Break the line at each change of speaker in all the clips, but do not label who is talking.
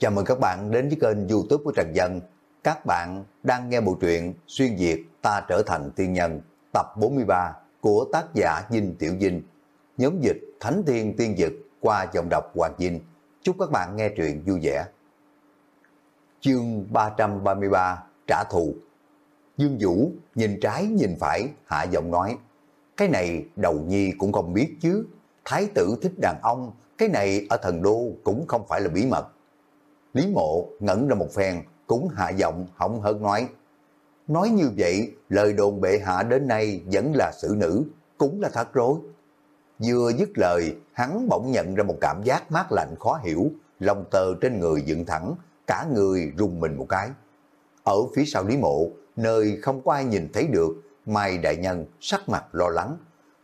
Chào mừng các bạn đến với kênh youtube của Trần Dân. Các bạn đang nghe bộ truyện Xuyên Việt Ta Trở Thành Tiên Nhân, tập 43 của tác giả Dinh Tiểu Dinh. Nhóm dịch Thánh Thiên Tiên Dực qua giọng đọc Hoàng Dinh. Chúc các bạn nghe truyện vui vẻ. Chương 333 Trả thù Dương Vũ nhìn trái nhìn phải, hạ giọng nói, Cái này đầu nhi cũng không biết chứ Thái tử thích đàn ông, Cái này ở thần đô cũng không phải là bí mật Lý mộ ngẩn ra một phen, cũng hạ giọng hỏng hơn nói. Nói như vậy, lời đồn bệ hạ đến nay vẫn là xử nữ, cũng là thật rồi. Vừa dứt lời, hắn bỗng nhận ra một cảm giác mát lạnh khó hiểu, lòng tờ trên người dựng thẳng, cả người rùng mình một cái. Ở phía sau Lý Mộ, nơi không có ai nhìn thấy được, Mai Đại Nhân sắc mặt lo lắng.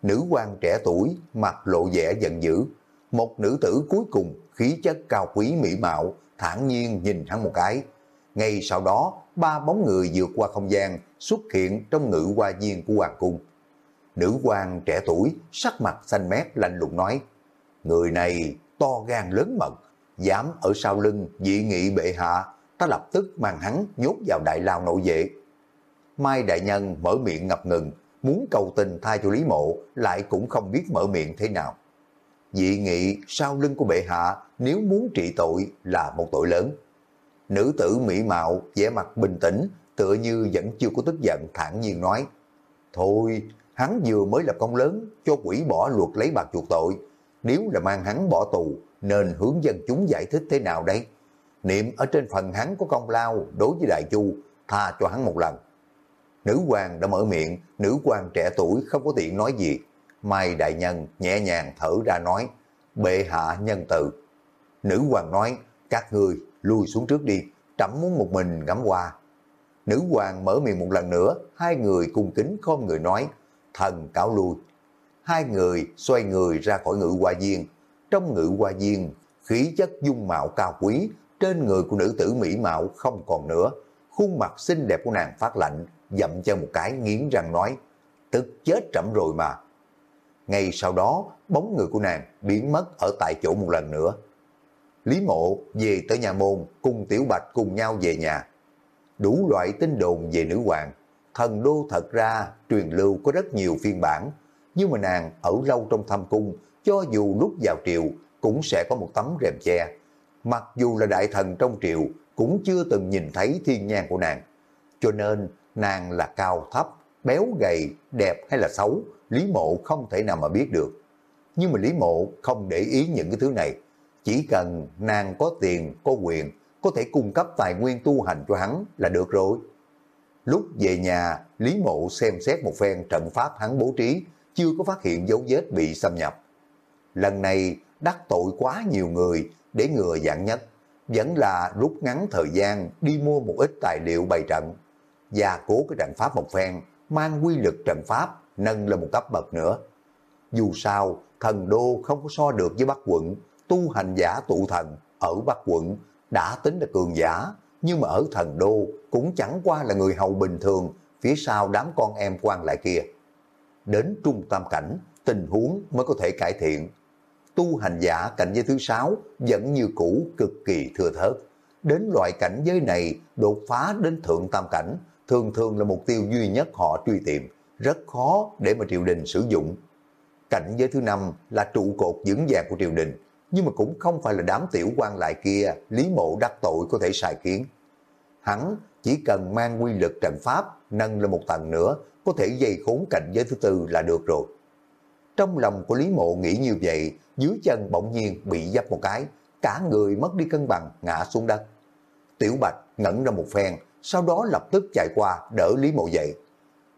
Nữ quan trẻ tuổi, mặt lộ vẻ giận dữ. Một nữ tử cuối cùng, khí chất cao quý mỹ mạo, thản nhiên nhìn hắn một cái. Ngay sau đó, ba bóng người vượt qua không gian xuất hiện trong ngự hoa viên của Hoàng Cung. Nữ quan trẻ tuổi, sắc mặt xanh mét lạnh lùng nói, người này to gan lớn mật, dám ở sau lưng dị nghị bệ hạ, ta lập tức mang hắn nhốt vào đại lao nội vệ. Mai Đại Nhân mở miệng ngập ngừng, muốn cầu tình thay cho Lý Mộ, lại cũng không biết mở miệng thế nào dị nghị sau lưng của bệ hạ nếu muốn trị tội là một tội lớn. Nữ tử mỹ mạo, vẻ mặt bình tĩnh, tựa như vẫn chưa có tức giận thản nhiên nói, Thôi, hắn vừa mới lập công lớn, cho quỷ bỏ luật lấy bạc chuộc tội. Nếu là mang hắn bỏ tù, nên hướng dân chúng giải thích thế nào đây? Niệm ở trên phần hắn có công lao đối với Đại Chu, tha cho hắn một lần. Nữ hoàng đã mở miệng, nữ quan trẻ tuổi không có tiện nói gì, Mai Đại Nhân nhẹ nhàng thở ra nói, bệ hạ nhân từ. Nữ hoàng nói, các ngươi lui xuống trước đi, trẫm muốn một mình ngắm qua. Nữ hoàng mở miệng một lần nữa, hai người cung kính không người nói, thần cáo lui. Hai người xoay người ra khỏi ngự hoa viên. Trong ngự hoa viên, khí chất dung mạo cao quý, trên người của nữ tử mỹ mạo không còn nữa. Khuôn mặt xinh đẹp của nàng phát lạnh, dậm chân một cái nghiến răng nói, tức chết trẫm rồi mà. Ngay sau đó, bóng người của nàng biến mất ở tại chỗ một lần nữa. Lý mộ về tới nhà môn, cùng Tiểu Bạch cùng nhau về nhà. Đủ loại tin đồn về nữ hoàng. Thần đô thật ra truyền lưu có rất nhiều phiên bản, nhưng mà nàng ở lâu trong thâm cung, cho dù lúc vào triều cũng sẽ có một tấm rèm che. Mặc dù là đại thần trong triều, cũng chưa từng nhìn thấy thiên nhan của nàng. Cho nên nàng là cao thấp, béo gầy, đẹp hay là xấu, Lý Mộ không thể nào mà biết được. Nhưng mà Lý Mộ không để ý những cái thứ này. Chỉ cần nàng có tiền, có quyền, có thể cung cấp tài nguyên tu hành cho hắn là được rồi. Lúc về nhà, Lý Mộ xem xét một phen trận pháp hắn bố trí, chưa có phát hiện dấu vết bị xâm nhập. Lần này đắc tội quá nhiều người để ngừa dạng nhất, vẫn là rút ngắn thời gian đi mua một ít tài liệu bày trận, và cố cái trận pháp một phen, mang quy lực trận pháp nâng lên một cấp bậc nữa. Dù sao, thần đô không có so được với Bắc quận, tu hành giả tụ thần ở Bắc quận đã tính là cường giả, nhưng mà ở thần đô cũng chẳng qua là người hầu bình thường phía sau đám con em quan lại kia. Đến trung tam cảnh, tình huống mới có thể cải thiện. Tu hành giả cảnh giới thứ sáu vẫn như cũ cực kỳ thừa thớt. Đến loại cảnh giới này đột phá đến thượng tam cảnh thường thường là mục tiêu duy nhất họ truy tìm rất khó để mà triều đình sử dụng. Cảnh giới thứ năm là trụ cột vững vàng của triều đình, nhưng mà cũng không phải là đám tiểu quan lại kia lý mộ đắc tội có thể sai kiến. Hắn chỉ cần mang quy lực trận pháp nâng lên một tầng nữa có thể dây khốn cảnh giới thứ tư là được rồi. Trong lòng của Lý Mộ nghĩ như vậy, dưới chân bỗng nhiên bị dấp một cái, cả người mất đi cân bằng ngã xuống đất. Tiểu Bạch ngẩn ra một phen, sau đó lập tức chạy qua đỡ Lý Mộ dậy.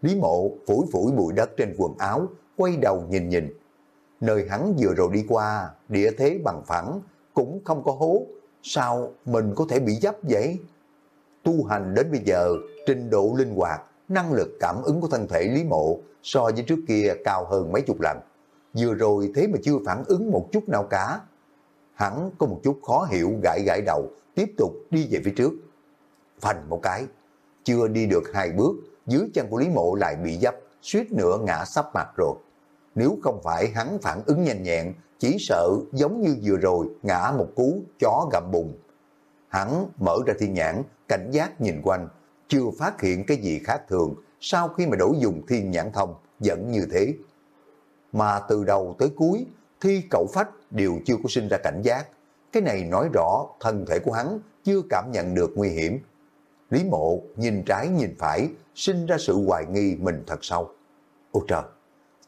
Lý mộ phủi phủi bụi đất trên quần áo, quay đầu nhìn nhìn. Nơi hắn vừa rồi đi qua, địa thế bằng phẳng, cũng không có hố. Sao mình có thể bị dấp vậy? Tu hành đến bây giờ, trình độ linh hoạt, năng lực cảm ứng của thân thể Lý Mộ so với trước kia cao hơn mấy chục lần. Vừa rồi thế mà chưa phản ứng một chút nào cả. Hắn có một chút khó hiểu gãi gãi đầu, tiếp tục đi về phía trước. Phành một cái, chưa đi được hai bước, dưới chân của Lý Mộ lại bị dấp, suýt nữa ngã sắp mặt rồi. Nếu không phải hắn phản ứng nhanh nhẹn, chỉ sợ giống như vừa rồi ngã một cú chó gặm bùng. Hắn mở ra thiên nhãn, cảnh giác nhìn quanh, chưa phát hiện cái gì khác thường, sau khi mà đổ dùng thiên nhãn thông, vẫn như thế. Mà từ đầu tới cuối, thi cậu phách đều chưa có sinh ra cảnh giác. Cái này nói rõ thân thể của hắn chưa cảm nhận được nguy hiểm. Lý mộ nhìn trái nhìn phải, sinh ra sự hoài nghi mình thật sâu. Ôi trời,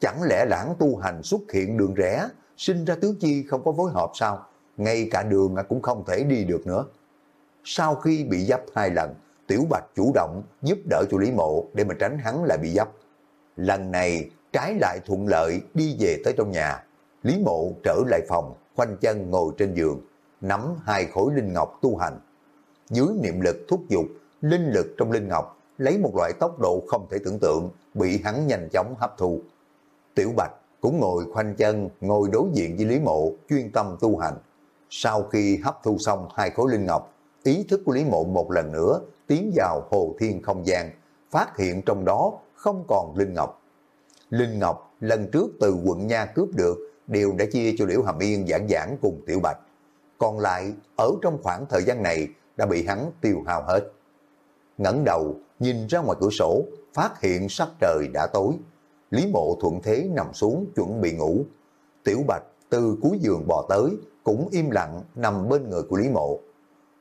chẳng lẽ lãng tu hành xuất hiện đường rẽ, sinh ra tứ chi không có phối hợp sao? Ngay cả đường à cũng không thể đi được nữa. Sau khi bị dấp hai lần, Tiểu Bạch chủ động giúp đỡ cho Lý Mộ để mà tránh hắn lại bị dấp. Lần này trái lại thuận lợi đi về tới trong nhà. Lý Mộ trở lại phòng, khoanh chân ngồi trên giường, nắm hai khối linh ngọc tu hành. Dưới niệm lực thúc giục, linh lực trong linh ngọc lấy một loại tốc độ không thể tưởng tượng, bị hắn nhanh chóng hấp thu. Tiểu Bạch cũng ngồi khoanh chân, ngồi đối diện với Lý Mộ, chuyên tâm tu hành. Sau khi hấp thu xong hai khối linh ngọc, ý thức của Lý Mộ một lần nữa tiến vào hồ thiên không gian, phát hiện trong đó không còn linh ngọc. Linh ngọc lần trước từ quận Nha cướp được đều đã chia cho Liễu Hàm Yên giảng giảng cùng Tiểu Bạch. Còn lại ở trong khoảng thời gian này đã bị hắn tiêu hao hết ngẩng đầu nhìn ra ngoài cửa sổ, phát hiện sắc trời đã tối. Lý mộ thuận thế nằm xuống chuẩn bị ngủ. Tiểu Bạch từ cuối giường bò tới, cũng im lặng nằm bên người của Lý mộ.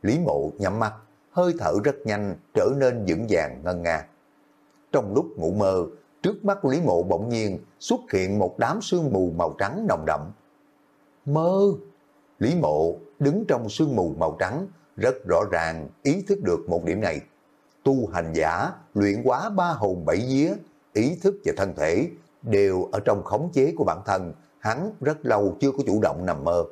Lý mộ nhắm mắt, hơi thở rất nhanh trở nên vững vàng ngân nga. Trong lúc ngủ mơ, trước mắt Lý mộ bỗng nhiên xuất hiện một đám sương mù màu trắng nồng đậm. Mơ! Lý mộ đứng trong sương mù màu trắng, rất rõ ràng ý thức được một điểm này. Tu hành giả, luyện quá ba hồn bảy vía, ý thức và thân thể đều ở trong khống chế của bản thân, hắn rất lâu chưa có chủ động nằm mơ.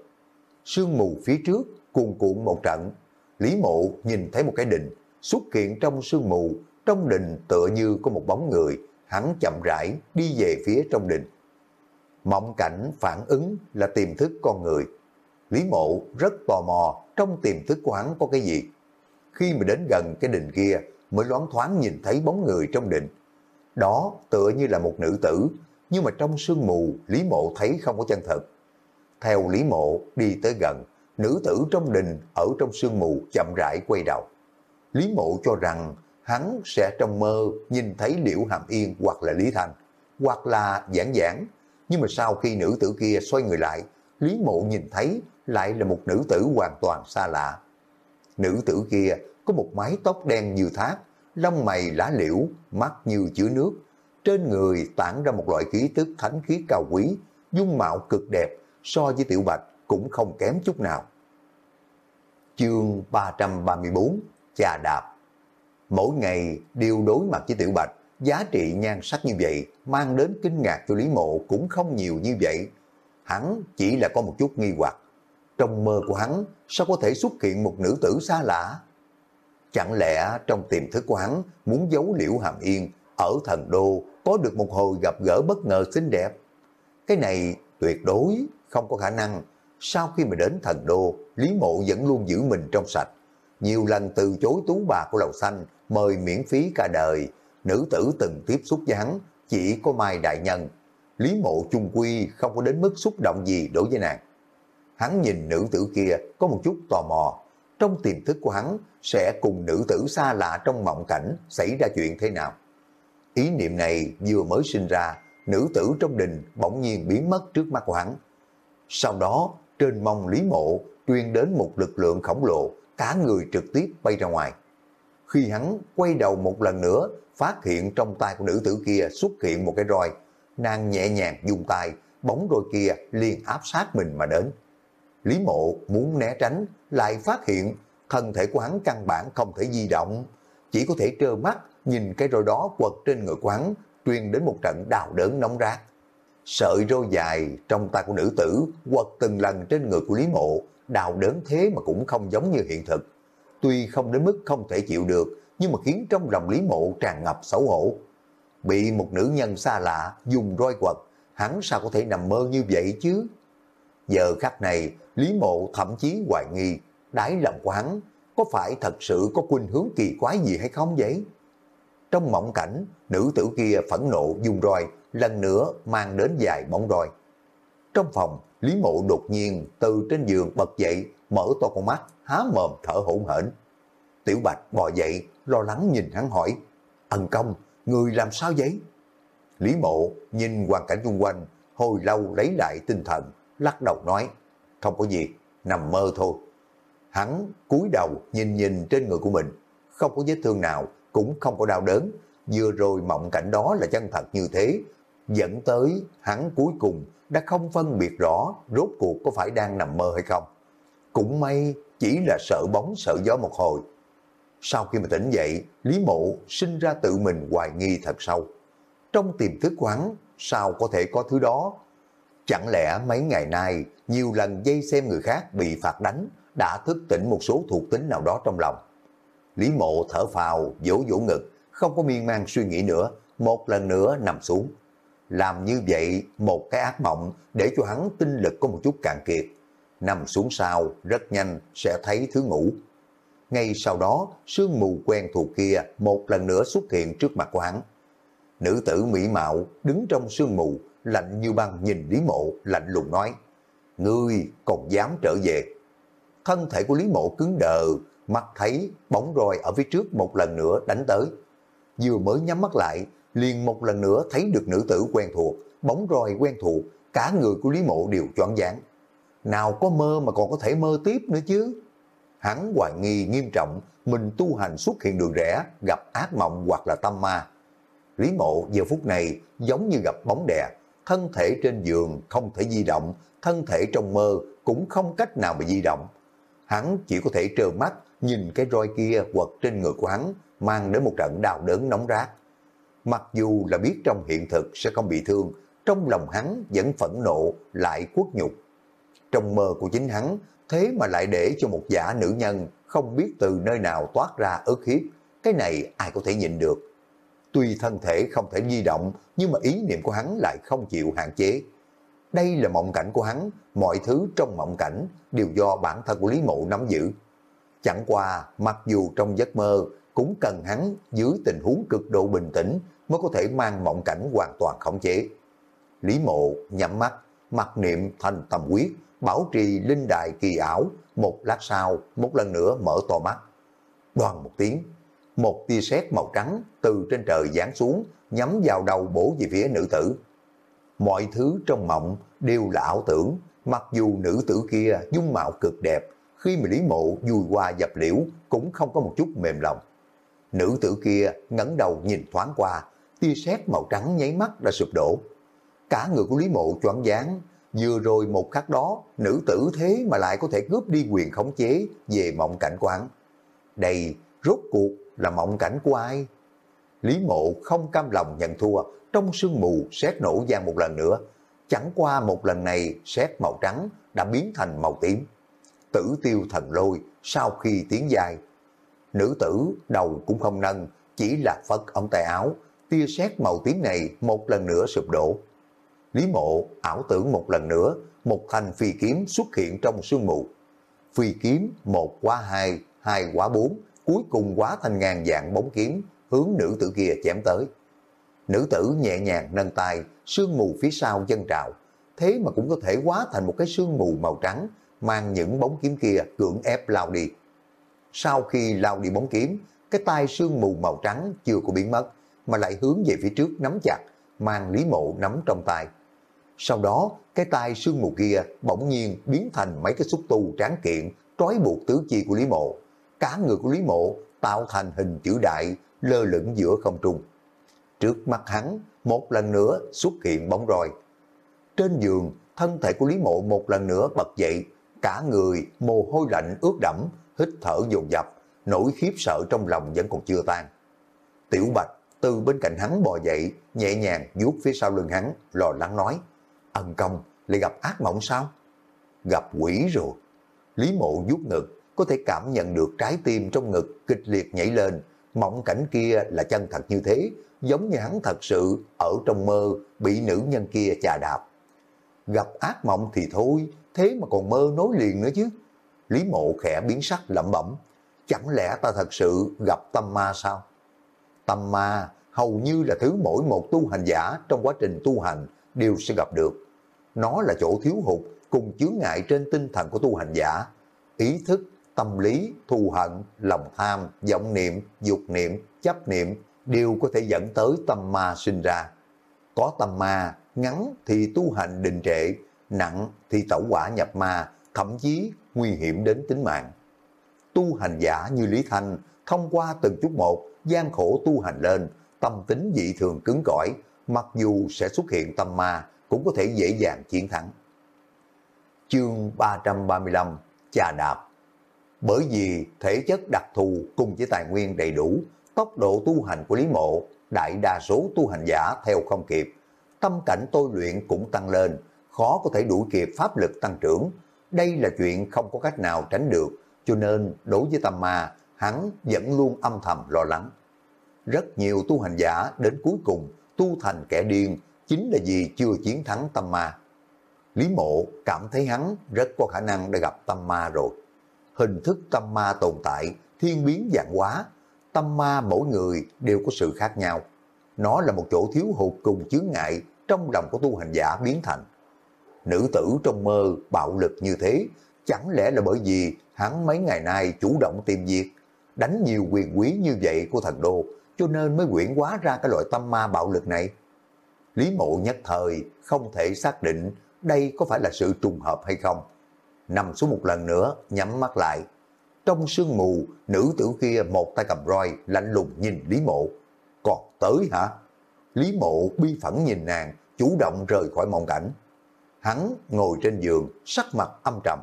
Sương mù phía trước cuồn cuộn một trận, Lý Mộ nhìn thấy một cái đình xuất hiện trong sương mù, trong đình tựa như có một bóng người, hắn chậm rãi đi về phía trong đình. Mộng cảnh phản ứng là tiềm thức con người. Lý Mộ rất tò mò trong tiềm thức của hắn có cái gì. Khi mà đến gần cái đình kia mới loáng thoáng nhìn thấy bóng người trong đình. Đó tựa như là một nữ tử, nhưng mà trong sương mù Lý Mộ thấy không có chân thực. Theo Lý Mộ đi tới gần, nữ tử trong đình ở trong sương mù chậm rãi quay đầu. Lý Mộ cho rằng hắn sẽ trong mơ nhìn thấy Liễu Hàm Yên hoặc là Lý Thành, hoặc là Giảng Giảng. Nhưng mà sau khi nữ tử kia xoay người lại, Lý Mộ nhìn thấy lại là một nữ tử hoàn toàn xa lạ. Nữ tử kia có một mái tóc đen như thác, lông mày lá liễu, mắt như chứa nước. Trên người tản ra một loại khí tức thánh khí cao quý, dung mạo cực đẹp, so với tiểu bạch cũng không kém chút nào. Chương 334 Chà đạp Mỗi ngày đều đối mặt với tiểu bạch, giá trị nhan sắc như vậy mang đến kinh ngạc cho Lý Mộ cũng không nhiều như vậy. Hắn chỉ là có một chút nghi hoặc. Trong mơ của hắn sao có thể xuất hiện một nữ tử xa lạ? Chẳng lẽ trong tiềm thức của hắn muốn giấu liễu hàm yên ở thần đô có được một hồi gặp gỡ bất ngờ xinh đẹp? Cái này tuyệt đối không có khả năng. Sau khi mà đến thần đô, Lý Mộ vẫn luôn giữ mình trong sạch. Nhiều lần từ chối tú bà của Lầu Xanh, mời miễn phí cả đời. Nữ tử từng tiếp xúc với hắn, chỉ có Mai Đại Nhân. Lý Mộ chung quy không có đến mức xúc động gì đối với nàng. Hắn nhìn nữ tử kia có một chút tò mò. Trong tiềm thức của hắn sẽ cùng nữ tử xa lạ trong mộng cảnh xảy ra chuyện thế nào. Ý niệm này vừa mới sinh ra, nữ tử trong đình bỗng nhiên biến mất trước mắt của hắn. Sau đó, trên mông Lý Mộ truyền đến một lực lượng khổng lồ, cả người trực tiếp bay ra ngoài. Khi hắn quay đầu một lần nữa, phát hiện trong tay của nữ tử kia xuất hiện một cái roi, nàng nhẹ nhàng dùng tay, bóng roi kia liền áp sát mình mà đến. Lý Mộ muốn né tránh, lại phát hiện thân thể của hắn căn bản không thể di động, chỉ có thể trơ mắt nhìn cái roi đó quật trên người của hắn, truyền đến một trận đào đớn nóng rát. Sợi roi dài trong tay của nữ tử quật từng lần trên người của Lý Mộ, đào đớn thế mà cũng không giống như hiện thực. Tuy không đến mức không thể chịu được, nhưng mà khiến trong lòng Lý Mộ tràn ngập xấu hổ. Bị một nữ nhân xa lạ dùng roi quật, hắn sao có thể nằm mơ như vậy chứ? Giờ khắc này, Lý Mộ thậm chí hoài nghi, đáy lòng của hắn có phải thật sự có khuynh hướng kỳ quái gì hay không vậy? Trong mộng cảnh, nữ tử kia phẫn nộ dùng roi, lần nữa mang đến dài bóng roi. Trong phòng, Lý Mộ đột nhiên từ trên giường bật dậy, mở to con mắt, há mồm thở hổn hển. Tiểu Bạch bò dậy, lo lắng nhìn hắn hỏi, ân công, người làm sao vậy? Lý mộ nhìn hoàn cảnh xung quanh, hồi lâu lấy lại tinh thần, lắc đầu nói, không có gì, nằm mơ thôi. Hắn cúi đầu nhìn nhìn trên người của mình, không có vết thương nào, cũng không có đau đớn. Vừa rồi mộng cảnh đó là chân thật như thế, dẫn tới hắn cuối cùng đã không phân biệt rõ rốt cuộc có phải đang nằm mơ hay không. Cũng may chỉ là sợ bóng sợ gió một hồi. Sau khi mà tỉnh dậy, Lý Mộ sinh ra tự mình hoài nghi thật sâu. Trong tiềm thức quán, sao có thể có thứ đó? Chẳng lẽ mấy ngày nay nhiều lần dây xem người khác bị phạt đánh đã thức tỉnh một số thuộc tính nào đó trong lòng? Lý Mộ thở phào, vỗ vỗ ngực, không có miên man suy nghĩ nữa, một lần nữa nằm xuống. Làm như vậy một cái ác mộng để cho hắn tinh lực có một chút cạn kiệt. Nằm xuống sau rất nhanh sẽ thấy thứ ngủ. Ngay sau đó sương mù quen thuộc kia một lần nữa xuất hiện trước mặt của hắn. Nữ tử mỹ mạo đứng trong sương mù lạnh như băng nhìn Lý Mộ lạnh lùng nói Ngươi còn dám trở về. Thân thể của Lý Mộ cứng đờ, mắt thấy bóng roi ở phía trước một lần nữa đánh tới. Vừa mới nhắm mắt lại, liền một lần nữa thấy được nữ tử quen thuộc, bóng roi quen thuộc, cả người của Lý Mộ đều choáng váng. Nào có mơ mà còn có thể mơ tiếp nữa chứ. Hắn hoài nghi nghiêm trọng, mình tu hành xuất hiện đường rẽ, gặp ác mộng hoặc là tâm ma. Lý Mộ giờ phút này giống như gặp bóng đè, thân thể trên giường không thể di động, thân thể trong mơ cũng không cách nào mà di động. Hắn chỉ có thể trơ mắt nhìn cái roi kia quật trên người của hắn, mang đến một trận đau đớn nóng rát. Mặc dù là biết trong hiện thực sẽ không bị thương, trong lòng hắn vẫn phẫn nộ lại quốc nhục. Trong mơ của chính hắn, thế mà lại để cho một giả nữ nhân không biết từ nơi nào toát ra ức hiếp. Cái này ai có thể nhịn được. Tuy thân thể không thể di động, nhưng mà ý niệm của hắn lại không chịu hạn chế. Đây là mộng cảnh của hắn, mọi thứ trong mộng cảnh đều do bản thân của Lý Mộ nắm giữ. Chẳng qua, mặc dù trong giấc mơ, cũng cần hắn dưới tình huống cực độ bình tĩnh mới có thể mang mộng cảnh hoàn toàn khống chế. Lý mộ nhắm mắt, mặc niệm thành tâm quyết, bảo trì linh đài kỳ ảo, một lát sau, một lần nữa mở to mắt. Đoàn một tiếng, một tia sét màu trắng từ trên trời giáng xuống, nhắm vào đầu bổ về phía nữ tử. Mọi thứ trong mộng đều là ảo tưởng, mặc dù nữ tử kia dung mạo cực đẹp, khi mà Lý Mộ vui qua dập liễu cũng không có một chút mềm lòng. Nữ tử kia ngẩng đầu nhìn thoáng qua, tia sét màu trắng nháy mắt đã sụp đổ. Cả người của Lý Mộ choáng váng, vừa rồi một khắc đó, nữ tử thế mà lại có thể cướp đi quyền khống chế về mộng cảnh quán. Đây rốt cuộc là mộng cảnh của ai? Lý Mộ không cam lòng nhận thua, trong sương mù xét nổ gian một lần nữa. Chẳng qua một lần này xét màu trắng đã biến thành màu tím. Tử tiêu thần lôi sau khi tiến dài. Nữ tử đầu cũng không nâng, chỉ là phất ống tay áo, tia xét màu tím này một lần nữa sụp đổ. Lý mộ ảo tưởng một lần nữa, một thanh phi kiếm xuất hiện trong sương mù. Phi kiếm một quá hai, hai quá bốn, cuối cùng quá thành ngàn dạng bóng kiếm, hướng nữ tử kia chém tới. Nữ tử nhẹ nhàng nâng tay, sương mù phía sau chân trào, thế mà cũng có thể hóa thành một cái sương mù màu trắng, mang những bóng kiếm kia cưỡng ép lao đi. Sau khi lao đi bóng kiếm, cái tay sương mù màu trắng chưa có biến mất, mà lại hướng về phía trước nắm chặt, mang Lý Mộ nắm trong tay. Sau đó, cái tay sương mù kia bỗng nhiên biến thành mấy cái xúc tu tráng kiện, trói buộc tứ chi của Lý Mộ. Cả người của Lý Mộ tạo thành hình chữ đại, lơ lửng giữa không trung. Trước mắt hắn, một lần nữa xuất hiện bóng roi. Trên giường, thân thể của Lý Mộ một lần nữa bật dậy, cả người mồ hôi lạnh ướt đẫm, hít thở dồn dập, nỗi khiếp sợ trong lòng vẫn còn chưa tan. Tiểu Bạch từ bên cạnh hắn bò dậy, nhẹ nhàng vuốt phía sau lưng hắn, lo lắng nói, ân công, lại gặp ác mộng sao? Gặp quỷ rồi. Lý mộ vuốt ngực, có thể cảm nhận được trái tim trong ngực kịch liệt nhảy lên, mộng cảnh kia là chân thật như thế, giống như hắn thật sự ở trong mơ bị nữ nhân kia chà đạp. Gặp ác mộng thì thôi, thế mà còn mơ nối liền nữa chứ. Lý mộ khẽ biến sắc lẩm bẩm, chẳng lẽ ta thật sự gặp tâm ma sao? Tâm ma hầu như là thứ mỗi một tu hành giả trong quá trình tu hành đều sẽ gặp được. Nó là chỗ thiếu hụt cùng chướng ngại trên tinh thần của tu hành giả. ý thức, tâm lý, thù hận, lòng tham, vọng niệm, dục niệm, chấp niệm đều có thể dẫn tới tâm ma sinh ra. Có tâm ma, ngắn thì tu hành đình trệ, nặng thì tẩu quả nhập ma, thậm chí nguy hiểm đến tính mạng. Tu hành giả như Lý Thanh, thông qua từng chút một, gian khổ tu hành lên, tâm tính dị thường cứng cỏi, mặc dù sẽ xuất hiện tâm ma, cũng có thể dễ dàng chiến thắng. Chương 335 Chà đạp bởi vì thể chất đặc thù cùng với tài nguyên đầy đủ, tốc độ tu hành của Lý Mộ, đại đa số tu hành giả theo không kịp, tâm cảnh tôi luyện cũng tăng lên, khó có thể đuổi kịp pháp lực tăng trưởng. Đây là chuyện không có cách nào tránh được, cho nên đối với tâm ma, hắn vẫn luôn âm thầm lo lắng. Rất nhiều tu hành giả đến cuối cùng tu thành kẻ điên chính là vì chưa chiến thắng tâm ma. Lý mộ cảm thấy hắn rất có khả năng đã gặp tâm ma rồi. Hình thức tâm ma tồn tại, thiên biến dạng hóa, tâm ma mỗi người đều có sự khác nhau. Nó là một chỗ thiếu hụt cùng chướng ngại trong lòng của tu hành giả biến thành. Nữ tử trong mơ bạo lực như thế, chẳng lẽ là bởi vì hắn mấy ngày nay chủ động tìm việc, đánh nhiều quyền quý như vậy của thần đô, cho nên mới quyển hóa ra cái loại tâm ma bạo lực này. Lý mộ nhất thời không thể xác định đây có phải là sự trùng hợp hay không. Nằm xuống một lần nữa, nhắm mắt lại. Trong sương mù, nữ tử kia một tay cầm roi, lạnh lùng nhìn Lý mộ. Còn tới hả? Lý mộ bi phẫn nhìn nàng, chủ động rời khỏi mộng cảnh. Hắn ngồi trên giường, sắc mặt âm trầm.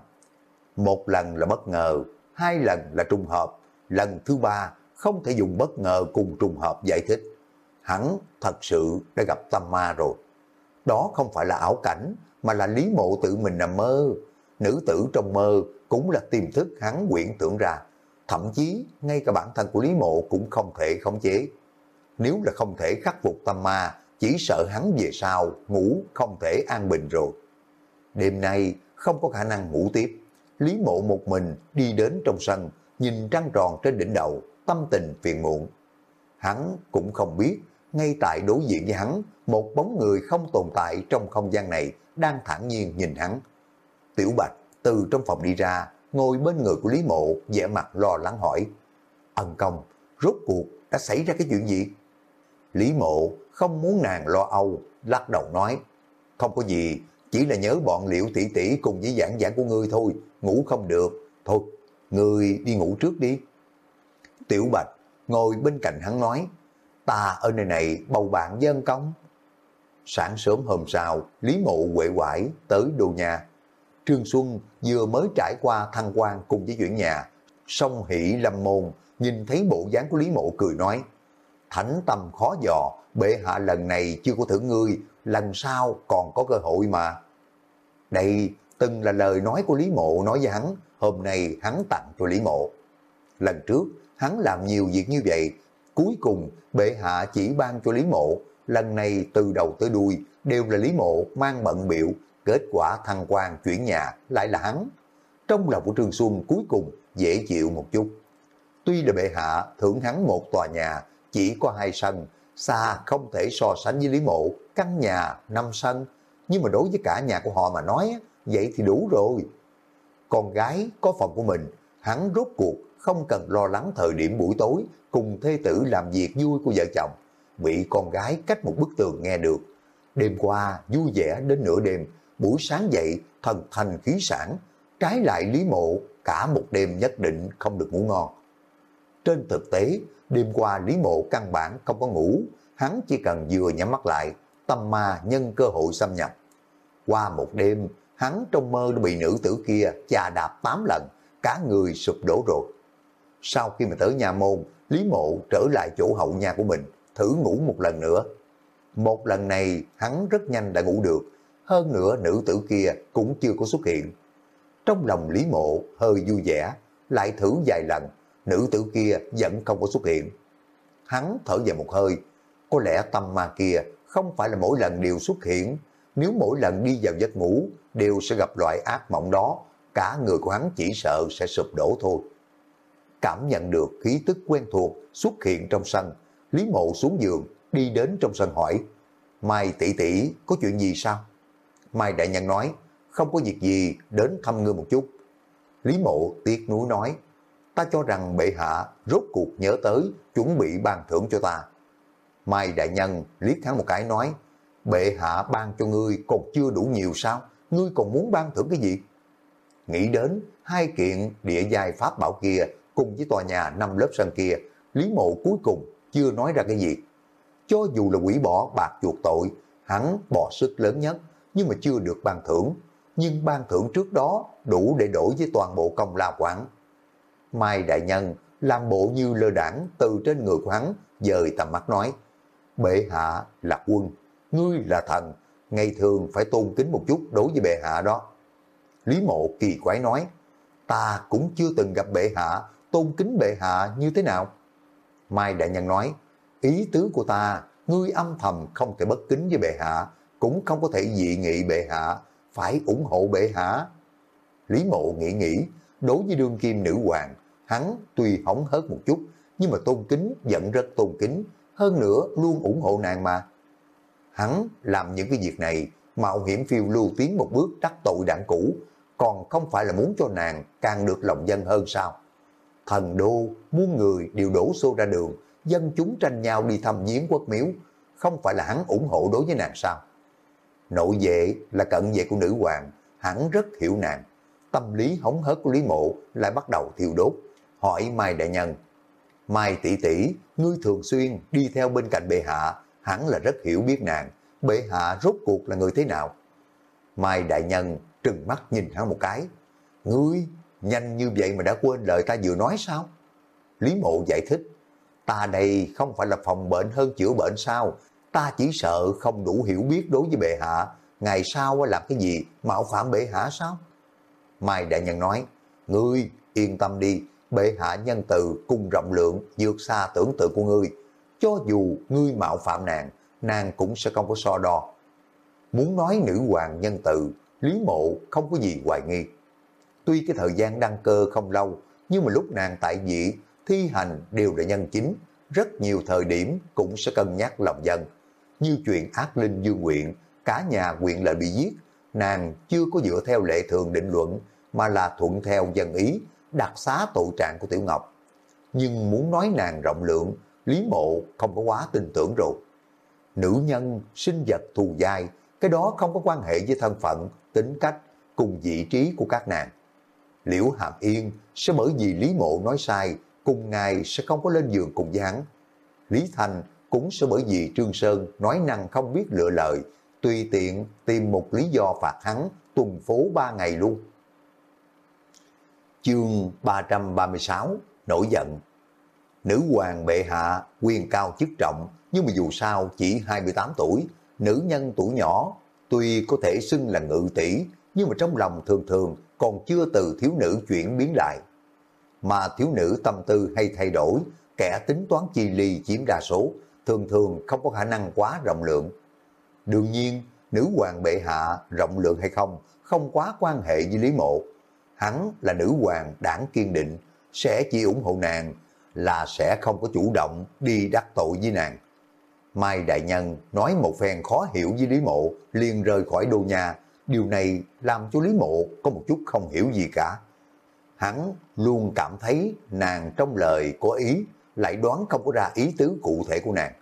Một lần là bất ngờ, hai lần là trùng hợp, lần thứ ba không thể dùng bất ngờ cùng trùng hợp giải thích. Hắn thật sự đã gặp tâm ma rồi. Đó không phải là ảo cảnh, mà là lý mộ tự mình nằm mơ. Nữ tử trong mơ cũng là tiềm thức hắn quyển tưởng ra. Thậm chí ngay cả bản thân của Lý Mộ cũng không thể khống chế. Nếu là không thể khắc phục tâm ma, chỉ sợ hắn về sau ngủ không thể an bình rồi. Đêm nay không có khả năng ngủ tiếp. Lý Mộ một mình đi đến trong sân, nhìn trăng tròn trên đỉnh đầu, tâm tình phiền muộn. Hắn cũng không biết, ngay tại đối diện với hắn, một bóng người không tồn tại trong không gian này đang thản nhiên nhìn hắn. Tiểu Bạch từ trong phòng đi ra, ngồi bên người của Lý Mộ, vẻ mặt lo lắng hỏi. Ân công, rốt cuộc đã xảy ra cái chuyện gì? Lý Mộ không muốn nàng lo âu, lắc đầu nói. Không có gì, chỉ là nhớ bọn liễu tỷ tỷ cùng với giảng giảng của ngươi thôi, ngủ không được. Thôi, ngươi đi ngủ trước đi. Tiểu Bạch ngồi bên cạnh hắn nói, ta ở nơi này bầu bạn Ân công. Sáng sớm hôm sau, Lý Mộ quệ quải tới đồ nhà. Trương Xuân vừa mới trải qua thăng quan cùng với chuyển nhà, song hỷ lâm môn, nhìn thấy bộ dáng của Lý Mộ cười nói, thánh tâm khó dò, bệ hạ lần này chưa có thưởng ngươi, lần sau còn có cơ hội mà. Đây từng là lời nói của Lý Mộ nói với hắn, hôm nay hắn tặng cho Lý Mộ. Lần trước, hắn làm nhiều việc như vậy, cuối cùng bệ hạ chỉ ban cho Lý Mộ, lần này từ đầu tới đuôi đều là Lý Mộ mang bận biểu, kết quả thăng quan chuyển nhà lại là hắn. Trong lòng của Trương Xuân cuối cùng dễ chịu một chút. Tuy là bệ hạ thưởng hắn một tòa nhà, chỉ có hai sân, xa không thể so sánh với Lý Mộ, căn nhà, năm sân, nhưng mà đối với cả nhà của họ mà nói, vậy thì đủ rồi. Con gái có phòng của mình, hắn rốt cuộc không cần lo lắng thời điểm buổi tối cùng thê tử làm việc vui của vợ chồng, bị con gái cách một bức tường nghe được. Đêm qua vui vẻ đến nửa đêm, buổi sáng dậy thần thành khí sản, trái lại Lý Mộ cả một đêm nhất định không được ngủ ngon. Trên thực tế, đêm qua Lý Mộ căn bản không có ngủ, hắn chỉ cần vừa nhắm mắt lại, tâm ma nhân cơ hội xâm nhập. Qua một đêm, hắn trong mơ đã bị nữ tử kia chà đạp 8 lần, cả người sụp đổ rồi. Sau khi mà tới nhà môn, Lý Mộ trở lại chỗ hậu nhà của mình, thử ngủ một lần nữa. Một lần này hắn rất nhanh đã ngủ được, hơn nữa nữ tử kia cũng chưa có xuất hiện. Trong lòng Lý Mộ hơi vui vẻ, lại thử vài lần, nữ tử kia vẫn không có xuất hiện. Hắn thở dài một hơi, có lẽ tâm ma kia không phải là mỗi lần đều xuất hiện, nếu mỗi lần đi vào giấc ngủ đều sẽ gặp loại ác mộng đó, cả người của hắn chỉ sợ sẽ sụp đổ thôi. Cảm nhận được khí tức quen thuộc xuất hiện trong sân, Lý Mộ xuống giường, đi đến trong sân hỏi, Mai tỷ tỷ có chuyện gì sao? Mai đại nhân nói, không có việc gì, đến thăm ngươi một chút. Lý mộ tiếc nuối nói, ta cho rằng bệ hạ rốt cuộc nhớ tới, chuẩn bị ban thưởng cho ta. Mai đại nhân liếc hắn một cái nói, bệ hạ ban cho ngươi còn chưa đủ nhiều sao? Ngươi còn muốn ban thưởng cái gì? Nghĩ đến hai kiện địa giai pháp bảo kia cùng với tòa nhà năm lớp sân kia, Lý Mộ cuối cùng chưa nói ra cái gì. Cho dù là quỷ bỏ bạc chuột tội, hắn bỏ sức lớn nhất, nhưng mà chưa được ban thưởng. Nhưng ban thưởng trước đó đủ để đổi với toàn bộ công lao quán. Mai Đại Nhân làm bộ như lơ đảng từ trên người của hắn, dời tầm mắt nói, bệ hạ là quân, ngươi là thần, ngày thường phải tôn kính một chút đối với bệ hạ đó. Lý mộ kỳ quái nói, ta cũng chưa từng gặp bệ hạ, tôn kính bệ hạ như thế nào? Mai Đại Nhân nói, ý tứ của ta, ngươi âm thầm không thể bất kính với bệ hạ, cũng không có thể dị nghị bệ hạ, phải ủng hộ bệ hạ. Lý mộ nghĩ nghĩ, đối với đương kim nữ hoàng, hắn tuy hỏng hớt một chút, nhưng mà tôn kính vẫn rất tôn kính, hơn nữa luôn ủng hộ nàng mà. Hắn làm những cái việc này, mạo hiểm phiêu lưu tiến một bước đắc tội đảng cũ, còn không phải là muốn cho nàng càng được lòng dân hơn sao. Thần đô, muôn người đều đổ xô ra đường, dân chúng tranh nhau đi thăm viếng quốc miếu, không phải là hắn ủng hộ đối với nàng sao. Nội vệ là cận vệ của nữ hoàng, hắn rất hiểu nàng. Tâm lý hống hớt của Lý Mộ lại bắt đầu thiêu đốt, hỏi Mai Đại Nhân. Mai tỷ tỷ, ngươi thường xuyên đi theo bên cạnh bệ hạ, hắn là rất hiểu biết nàng, bệ hạ rốt cuộc là người thế nào. Mai Đại Nhân trừng mắt nhìn hắn một cái. Ngươi, nhanh như vậy mà đã quên lời ta vừa nói sao? Lý Mộ giải thích, ta đây không phải là phòng bệnh hơn chữa bệnh sao? Ta chỉ sợ không đủ hiểu biết đối với bệ hạ, ngày sau làm cái gì mạo phạm bệ hạ sao? Mai Đại Nhân nói, ngươi yên tâm đi, bệ hạ nhân từ cung rộng lượng vượt xa tưởng tượng của ngươi. Cho dù ngươi mạo phạm nàng, nàng cũng sẽ không có so đo. Muốn nói nữ hoàng nhân từ, Lý Mộ không có gì hoài nghi. Tuy cái thời gian đăng cơ không lâu, nhưng mà lúc nàng tại vị, thi hành đều là nhân chính, rất nhiều thời điểm cũng sẽ cân nhắc lòng dân. Như chuyện ác linh dương nguyện, cả nhà quyện lại bị giết, nàng chưa có dựa theo lệ thường định luận, mà là thuận theo dân ý, đặc xá tội trạng của Tiểu Ngọc. Nhưng muốn nói nàng rộng lượng, Lý Mộ không có quá tin tưởng rồi. Nữ nhân, sinh vật thù dai, cái đó không có quan hệ với thân phận, tính cách cùng vị trí của các nàng. Liễu Hàm Yên sẽ bởi vì Lý Mộ nói sai, cùng ngài sẽ không có lên giường cùng với hắn. Lý Thành cũng sẽ bởi vì Trương Sơn nói năng không biết lựa lời, tùy tiện tìm một lý do phạt hắn tuần phố ba ngày luôn. Chương 336 Nổi giận Nữ hoàng bệ hạ quyền cao chức trọng nhưng mà dù sao chỉ 28 tuổi, nữ nhân tuổi nhỏ tuy có thể xưng là ngự tỷ nhưng mà trong lòng thường thường còn chưa từ thiếu nữ chuyển biến lại. Mà thiếu nữ tâm tư hay thay đổi, kẻ tính toán chi ly chiếm đa số, thường thường không có khả năng quá rộng lượng. Đương nhiên, nữ hoàng bệ hạ rộng lượng hay không, không quá quan hệ với Lý Mộ. Hắn là nữ hoàng đảng kiên định, sẽ chỉ ủng hộ nàng, là sẽ không có chủ động đi đắc tội với nàng. Mai Đại Nhân nói một phen khó hiểu với Lý Mộ, liền rời khỏi đô nhà. Điều này làm cho Lý Mộ có một chút không hiểu gì cả. Hắn luôn cảm thấy nàng trong lời có ý, lại đoán không có ra ý tứ cụ thể của nàng.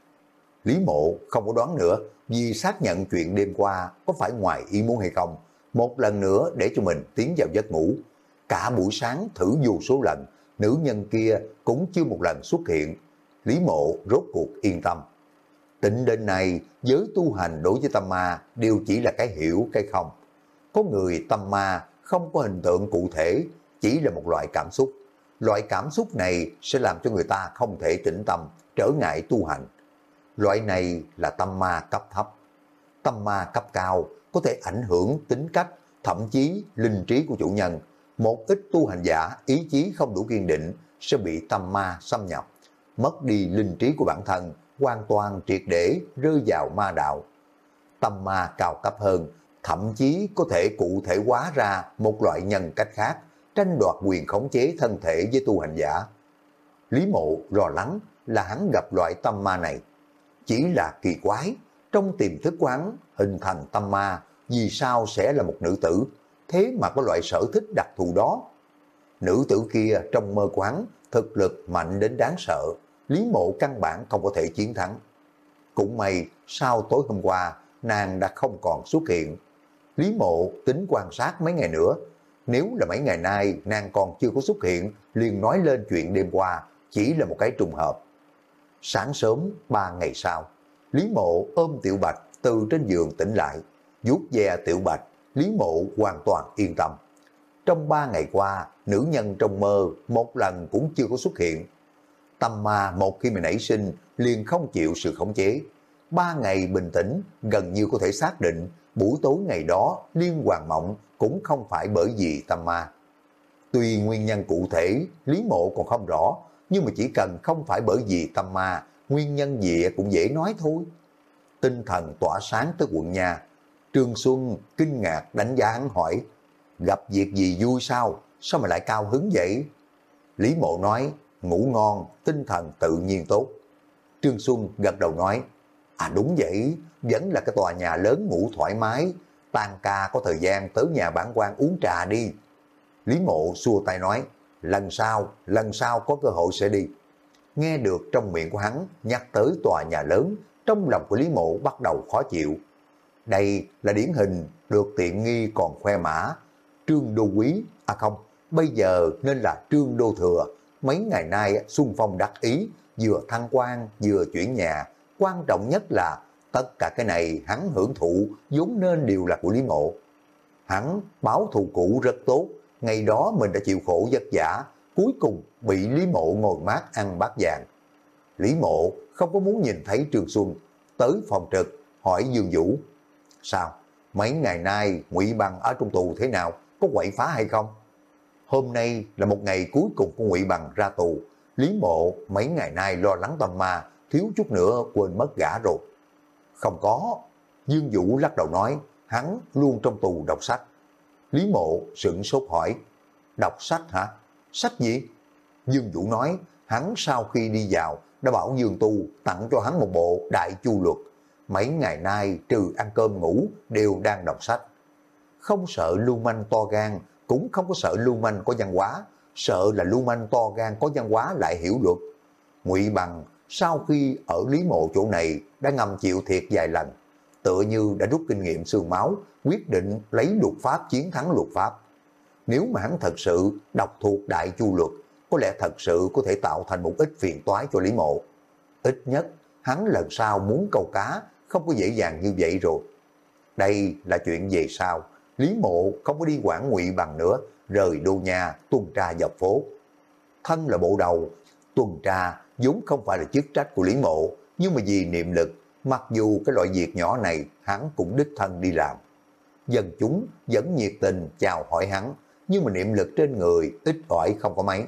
Lý Mộ không có đoán nữa, vì xác nhận chuyện đêm qua có phải ngoài ý muốn hay không. Một lần nữa để cho mình tiến vào giấc ngủ. Cả buổi sáng thử dù số lần, nữ nhân kia cũng chưa một lần xuất hiện. Lý Mộ rốt cuộc yên tâm. Tịnh đến này, giới tu hành đối với tâm ma đều chỉ là cái hiểu cái không. Có người tâm ma không có hình tượng cụ thể, chỉ là một loại cảm xúc. Loại cảm xúc này sẽ làm cho người ta không thể tĩnh tâm, trở ngại tu hành. Loại này là tâm ma cấp thấp. Tâm ma cấp cao có thể ảnh hưởng tính cách, thậm chí linh trí của chủ nhân. Một ít tu hành giả ý chí không đủ kiên định sẽ bị tâm ma xâm nhập, mất đi linh trí của bản thân, hoàn toàn triệt để rơi vào ma đạo. Tâm ma cao cấp hơn, thậm chí có thể cụ thể hóa ra một loại nhân cách khác, tranh đoạt quyền khống chế thân thể với tu hành giả. Lý mộ lo lắng là hắn gặp loại tâm ma này. Chỉ là kỳ quái, trong tiềm thức quán hình thành tâm ma, vì sao sẽ là một nữ tử, thế mà có loại sở thích đặc thù đó. nữ tử kia trong mơ quán, thực lực mạnh đến đáng sợ, Lý Mộ căn bản không có thể chiến thắng. Cũng may, sau tối hôm qua, nàng đã không còn xuất hiện. Lý Mộ tính quan sát mấy ngày nữa, nếu là mấy ngày nay nàng còn chưa có xuất hiện, liền nói lên chuyện đêm qua, chỉ là một cái trùng hợp. Sáng sớm, ba ngày sau, Lý Mộ ôm Tiểu Bạch từ trên giường tỉnh lại, vuốt ve Tiểu Bạch, Lý Mộ hoàn toàn yên tâm. Trong ba ngày qua, nữ nhân trong mơ một lần cũng chưa có xuất hiện. Tâm ma một khi mà nảy sinh liền không chịu sự khống chế. Ba ngày bình tĩnh gần như có thể xác định buổi tối ngày đó liên hoàng mộng cũng không phải bởi vì tâm ma. Tuy nguyên nhân cụ thể Lý Mộ còn không rõ, nhưng mà chỉ cần không phải bởi vì tâm ma, nguyên nhân gì cũng dễ nói thôi. Tinh thần tỏa sáng tới quận nhà. Trương Xuân kinh ngạc đánh giá hắn hỏi, gặp việc gì vui sao, sao mà lại cao hứng vậy? Lý Mộ nói, ngủ ngon, tinh thần tự nhiên tốt. Trương Xuân gật đầu nói, à đúng vậy, vẫn là cái tòa nhà lớn ngủ thoải mái, tan ca có thời gian tới nhà bản quan uống trà đi. Lý Mộ xua tay nói, lần sau, lần sau có cơ hội sẽ đi. Nghe được trong miệng của hắn nhắc tới tòa nhà lớn, trong lòng của Lý Mộ bắt đầu khó chịu. Đây là điển hình được tiện nghi còn khoe mã. Trương Đô Quý, à không, bây giờ nên là Trương Đô Thừa. Mấy ngày nay Xuân Phong đắc ý, vừa thăng quan, vừa chuyển nhà. Quan trọng nhất là tất cả cái này hắn hưởng thụ vốn nên đều là của Lý Mộ. Hắn báo thù cũ rất tốt, ngày đó mình đã chịu khổ vất vả, cuối cùng bị Lý Mộ ngồi mát ăn bát vàng. Lý Mộ không có muốn nhìn thấy Trường Xuân, tới phòng trực, hỏi Dương Vũ. Sao? Mấy ngày nay ngụy Bằng ở trong tù thế nào? Có quậy phá hay không? Hôm nay là một ngày cuối cùng của ngụy Bằng ra tù. Lý Mộ mấy ngày nay lo lắng tâm ma, thiếu chút nữa quên mất gã rồi. Không có. Dương Vũ lắc đầu nói, hắn luôn trong tù đọc sách. Lý Mộ sửng sốt hỏi, đọc sách hả? Sách gì? Dương Vũ nói, hắn sau khi đi vào đã bảo Dương Tu tặng cho hắn một bộ đại chu luật. Mấy ngày nay trừ ăn cơm ngủ đều đang đọc sách. Không sợ lưu manh to gan, cũng không có sợ lưu manh có văn hóa, sợ là lưu manh to gan có văn hóa lại hiểu luật. Ngụy Bằng sau khi ở Lý Mộ chỗ này đã ngầm chịu thiệt vài lần, tựa như đã rút kinh nghiệm xương máu, quyết định lấy luật pháp chiến thắng luật pháp. Nếu mà hắn thật sự đọc thuộc đại chu luật, có lẽ thật sự có thể tạo thành một ít phiền toái cho Lý Mộ. Ít nhất, hắn lần sau muốn câu cá không có dễ dàng như vậy rồi. Đây là chuyện về sau, Lý Mộ không có đi quản ngụy bằng nữa, rời đô nhà tuần tra dọc phố. Thân là bộ đầu, tuần tra vốn không phải là chức trách của Lý Mộ, nhưng mà vì niệm lực, mặc dù cái loại việc nhỏ này hắn cũng đích thân đi làm. Dân chúng vẫn nhiệt tình chào hỏi hắn, nhưng mà niệm lực trên người ít ỏi không có mấy.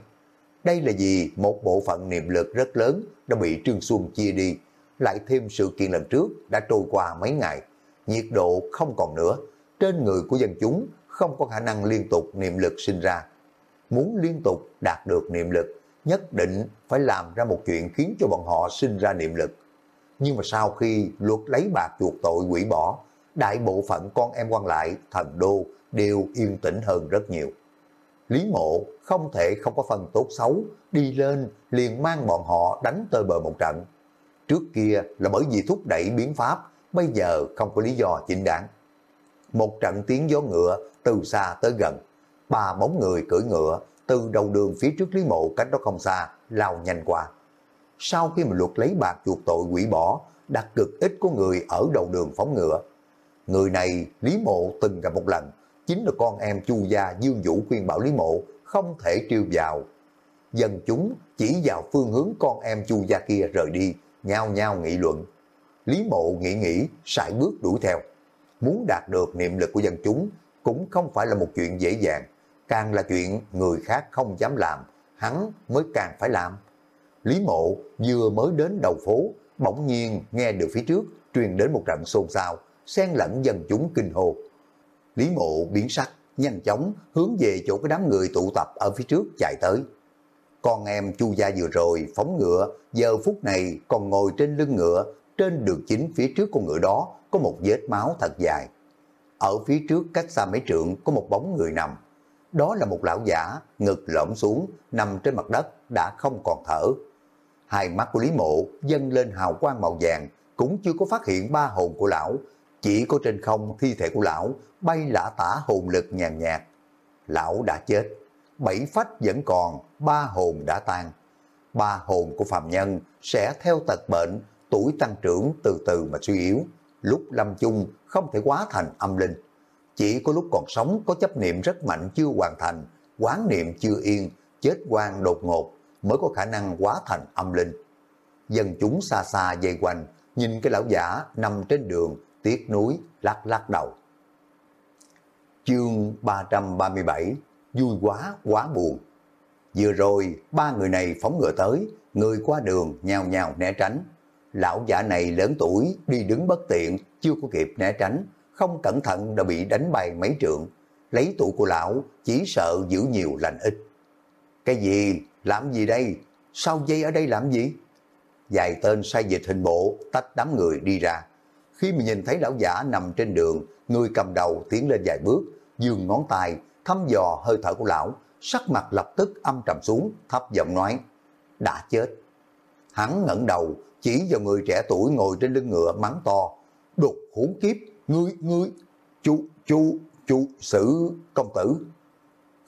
Đây là vì một bộ phận niệm lực rất lớn đã bị Trương Xuân chia đi, lại thêm sự kiện lần trước đã trôi qua mấy ngày, nhiệt độ không còn nữa, trên người của dân chúng không có khả năng liên tục niệm lực sinh ra. Muốn liên tục đạt được niệm lực, nhất định phải làm ra một chuyện khiến cho bọn họ sinh ra niệm lực. Nhưng mà sau khi luật lấy bạc chuột tội quỷ bỏ, đại bộ phận con em quan lại, thần đô đều yên tĩnh hơn rất nhiều. Lý mộ không thể không có phần tốt xấu, đi lên liền mang bọn họ đánh tơi bờ một trận. Trước kia là bởi vì thúc đẩy biến pháp, bây giờ không có lý do chính đáng. Một trận tiếng gió ngựa từ xa tới gần, ba bóng người cưỡi ngựa từ đầu đường phía trước Lý Mộ cách đó không xa, lao nhanh qua. Sau khi mà luật lấy bạc chuộc tội quỷ bỏ, đặt cực ít của người ở đầu đường phóng ngựa. Người này Lý Mộ từng gặp một lần, chính là con em Chu gia Dương Vũ khuyên bảo Lý Mộ không thể trêu vào. Dân chúng chỉ vào phương hướng con em Chu gia kia rời đi, nhao nhao nghị luận. Lý Mộ nghĩ nghĩ, sải bước đuổi theo. Muốn đạt được niệm lực của dân chúng cũng không phải là một chuyện dễ dàng, càng là chuyện người khác không dám làm, hắn mới càng phải làm. Lý Mộ vừa mới đến đầu phố, bỗng nhiên nghe được phía trước truyền đến một trận xôn xao, xen lẫn dân chúng kinh hồ. Lý Mộ biến sắc, nhanh chóng hướng về chỗ cái đám người tụ tập ở phía trước chạy tới. Con em Chu gia vừa rồi phóng ngựa, giờ phút này còn ngồi trên lưng ngựa, trên đường chính phía trước con ngựa đó có một vết máu thật dài. Ở phía trước cách xa mấy trượng có một bóng người nằm đó là một lão giả ngực lõm xuống, nằm trên mặt đất, đã không còn thở. Hai mắt của Lý Mộ dâng lên hào quang màu vàng, cũng chưa có phát hiện ba hồn của lão, chỉ có trên không thi thể của lão bay lả tả hồn lực nhàn nhạt. Lão đã chết, bảy phách vẫn còn, ba hồn đã tan. Ba hồn của phàm nhân sẽ theo tật bệnh, tuổi tăng trưởng từ từ mà suy yếu. Lúc lâm chung không thể quá thành âm linh. Chỉ có lúc còn sống có chấp niệm rất mạnh chưa hoàn thành, quán niệm chưa yên, chết quan đột ngột mới có khả năng hóa thành âm linh. Dân chúng xa xa dây quanh, nhìn cái lão giả nằm trên đường, tiếc núi, lắc lắc đầu. Chương 337 Vui quá, quá buồn. Vừa rồi, ba người này phóng ngựa tới, người qua đường nhào nhào né tránh. Lão giả này lớn tuổi, đi đứng bất tiện, chưa có kịp né tránh, không cẩn thận đã bị đánh bay mấy trượng. Lấy tụ của lão, chỉ sợ giữ nhiều lành ít. Cái gì? Làm gì đây? Sao dây ở đây làm gì? Dài tên sai dịch hình bộ, tách đám người đi ra. Khi mà nhìn thấy lão giả nằm trên đường, người cầm đầu tiến lên vài bước, dường ngón tay, thăm dò hơi thở của lão, sắc mặt lập tức âm trầm xuống, thấp giọng nói, đã chết. Hắn ngẩng đầu, chỉ vào người trẻ tuổi ngồi trên lưng ngựa mắng to, đột hỗn kiếp, ngươi, ngươi, chú, chú, chú, xử công tử.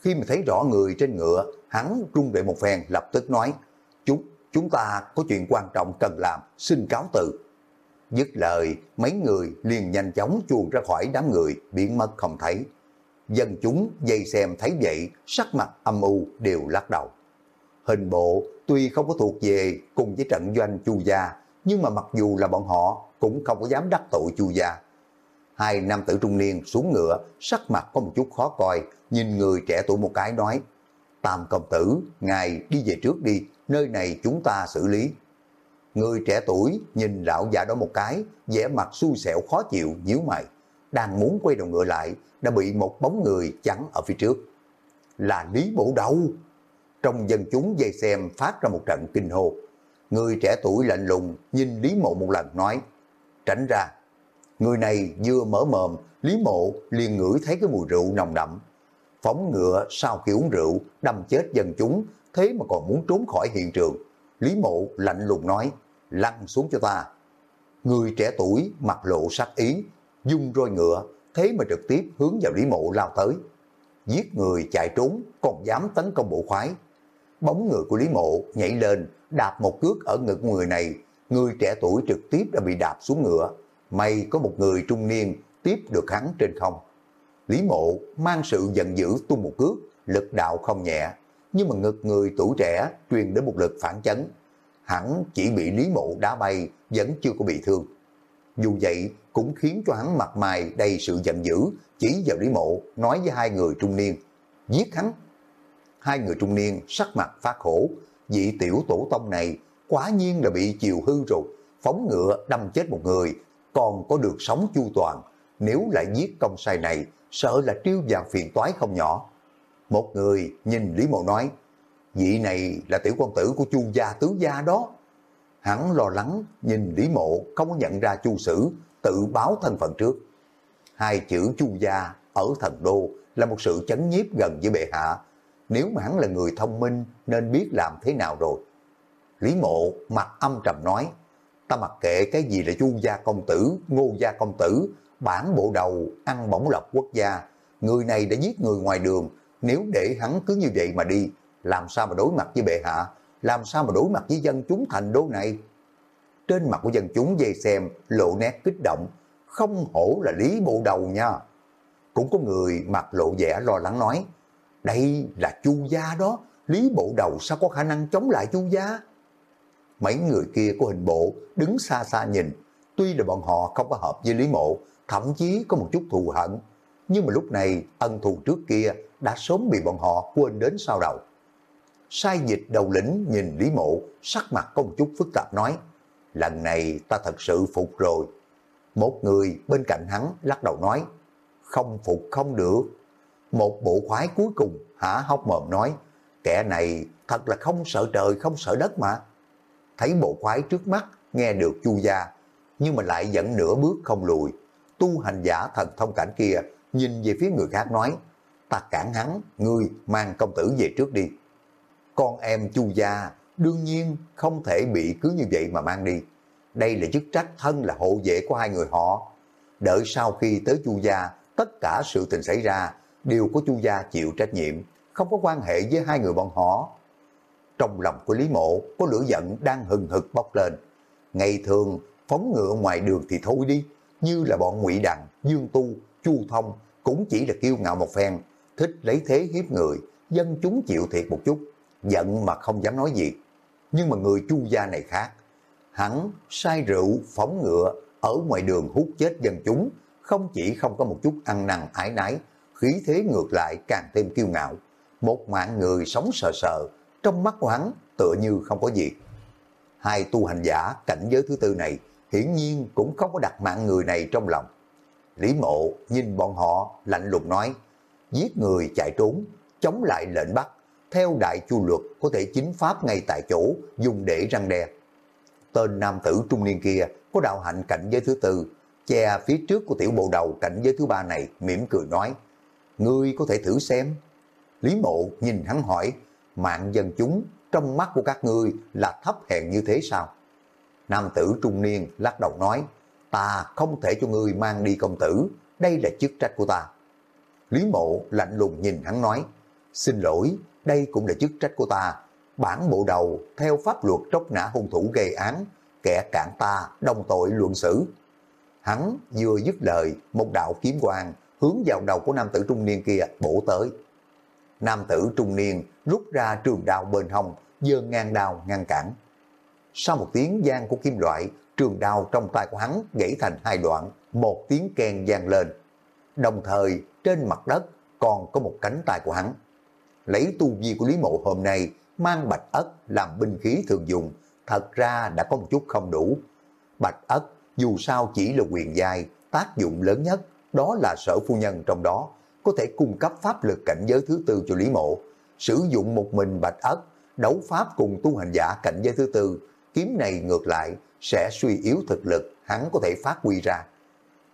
Khi mà thấy rõ người trên ngựa, hắn trung đệ một phen lập tức nói, chúng, chúng ta có chuyện quan trọng cần làm, xin cáo từ. Dứt lời, mấy người liền nhanh chóng chuồn ra khỏi đám người, biến mất không thấy. Dân chúng dây xem thấy vậy, sắc mặt âm u đều lắc đầu. Hình bộ tuy không có thuộc về cùng với trận doanh chu gia, nhưng mà mặc dù là bọn họ cũng không có dám đắc tội chu gia. Hai nam tử trung niên xuống ngựa, sắc mặt có một chút khó coi, nhìn người trẻ tuổi một cái nói, Tam công tử, ngài đi về trước đi, nơi này chúng ta xử lý. Người trẻ tuổi nhìn lão già đó một cái, vẻ mặt xui xẻo khó chịu, nhíu mày. Đang muốn quay đầu ngựa lại, đã bị một bóng người chắn ở phía trước. Là Lý Bộ Đầu. Trong dân chúng dây xem phát ra một trận kinh hô. Người trẻ tuổi lạnh lùng nhìn Lý Mộ một lần nói, tránh ra. Người này vừa mở mồm, Lý Mộ liền ngửi thấy cái mùi rượu nồng đậm. Phóng ngựa sau khi uống rượu, đâm chết dân chúng, thế mà còn muốn trốn khỏi hiện trường. Lý Mộ lạnh lùng nói, lăn xuống cho ta. Người trẻ tuổi mặt lộ sắc ý, dung roi ngựa, thế mà trực tiếp hướng vào Lý Mộ lao tới. Giết người chạy trốn, còn dám tấn công bộ khoái. Bóng người của Lý Mộ nhảy lên, đạp một cước ở ngực người này, người trẻ tuổi trực tiếp đã bị đạp xuống ngựa. May có một người trung niên tiếp được hắn trên không. Lý Mộ mang sự giận dữ tung một cước, lực đạo không nhẹ, nhưng mà ngực người tuổi trẻ truyền đến một lực phản chấn. Hắn chỉ bị Lý Mộ đá bay, vẫn chưa có bị thương. Dù vậy, cũng khiến cho hắn mặt mày đầy sự giận dữ, chỉ vào Lý Mộ, nói với hai người trung niên, giết hắn. Hai người trung niên sắc mặt phát khổ, vị tiểu tổ tông này quá nhiên là bị chiều hư rồi, phóng ngựa đâm chết một người, còn có được sống chu toàn, nếu lại giết công sai này, sợ là triêu vào phiền toái không nhỏ. Một người nhìn Lý Mộ nói, vị này là tiểu quan tử của chu gia tứ gia đó. Hắn lo lắng nhìn Lý Mộ không có nhận ra chu sử, tự báo thân phận trước. Hai chữ chu gia ở thần đô là một sự chấn nhiếp gần với bệ hạ. Nếu mà hắn là người thông minh nên biết làm thế nào rồi. Lý Mộ mặt âm trầm nói, ta mặc kệ cái gì là chu gia công tử, ngô gia công tử, bản bộ đầu, ăn bổng lộc quốc gia. Người này đã giết người ngoài đường, nếu để hắn cứ như vậy mà đi, làm sao mà đối mặt với bệ hạ, làm sao mà đối mặt với dân chúng thành đô này. Trên mặt của dân chúng dây xem lộ nét kích động, không hổ là lý bộ đầu nha. Cũng có người mặt lộ vẻ lo lắng nói, đây là chu gia đó, lý bộ đầu sao có khả năng chống lại chu gia? Mấy người kia của hình bộ đứng xa xa nhìn, tuy là bọn họ không có hợp với Lý Mộ, thậm chí có một chút thù hận, nhưng mà lúc này ân thù trước kia đã sớm bị bọn họ quên đến sau đầu. Sai dịch đầu lĩnh nhìn Lý Mộ, sắc mặt có một chút phức tạp nói, lần này ta thật sự phục rồi. Một người bên cạnh hắn lắc đầu nói, không phục không được. Một bộ khoái cuối cùng hả hốc mồm nói, kẻ này thật là không sợ trời không sợ đất mà. Thấy bộ khoái trước mắt nghe được chu gia, nhưng mà lại vẫn nửa bước không lùi. Tu hành giả thần thông cảnh kia nhìn về phía người khác nói, ta cản hắn, ngươi mang công tử về trước đi. Con em chu gia đương nhiên không thể bị cứ như vậy mà mang đi. Đây là chức trách thân là hộ vệ của hai người họ. Đợi sau khi tới chu gia, tất cả sự tình xảy ra đều có chu gia chịu trách nhiệm, không có quan hệ với hai người bọn họ. Trong lòng của Lý Mộ có lửa giận đang hừng hực bốc lên. Ngày thường phóng ngựa ngoài đường thì thôi đi, như là bọn ngụy Đằng, Dương Tu, Chu Thông cũng chỉ là kiêu ngạo một phen, thích lấy thế hiếp người, dân chúng chịu thiệt một chút, giận mà không dám nói gì. Nhưng mà người chu gia này khác, hắn sai rượu, phóng ngựa, ở ngoài đường hút chết dân chúng, không chỉ không có một chút ăn năn ái nái, khí thế ngược lại càng thêm kiêu ngạo. Một mạng người sống sờ sờ, trong mắt của hắn tựa như không có gì. Hai tu hành giả cảnh giới thứ tư này hiển nhiên cũng không có đặt mạng người này trong lòng. Lý mộ nhìn bọn họ lạnh lùng nói, giết người chạy trốn, chống lại lệnh bắt, theo đại chu luật có thể chính pháp ngay tại chỗ dùng để răng đe. Tên nam tử trung niên kia có đạo hạnh cảnh giới thứ tư, che phía trước của tiểu bộ đầu cảnh giới thứ ba này mỉm cười nói, ngươi có thể thử xem. Lý mộ nhìn hắn hỏi, mạng dân chúng trong mắt của các ngươi là thấp hèn như thế sao? Nam tử trung niên lắc đầu nói, ta không thể cho ngươi mang đi công tử, đây là chức trách của ta. Lý mộ lạnh lùng nhìn hắn nói, xin lỗi, đây cũng là chức trách của ta. Bản bộ đầu theo pháp luật tróc nã hung thủ gây án, kẻ cản ta đồng tội luận xử. Hắn vừa dứt lời, một đạo kiếm quang hướng vào đầu của nam tử trung niên kia bổ tới. Nam tử trung niên rút ra trường đao bên hông, dơ ngang đao ngăn cản. Sau một tiếng gian của kim loại, trường đao trong tay của hắn gãy thành hai đoạn, một tiếng kèn gian lên. Đồng thời, trên mặt đất còn có một cánh tay của hắn. Lấy tu vi của Lý Mộ hôm nay, mang bạch ất làm binh khí thường dùng, thật ra đã có một chút không đủ. Bạch ất dù sao chỉ là quyền giai, tác dụng lớn nhất, đó là sở phu nhân trong đó, có thể cung cấp pháp lực cảnh giới thứ tư cho Lý Mộ. Sử dụng một mình bạch ất, đấu pháp cùng tu hành giả cảnh giới thứ tư, kiếm này ngược lại sẽ suy yếu thực lực hắn có thể phát huy ra.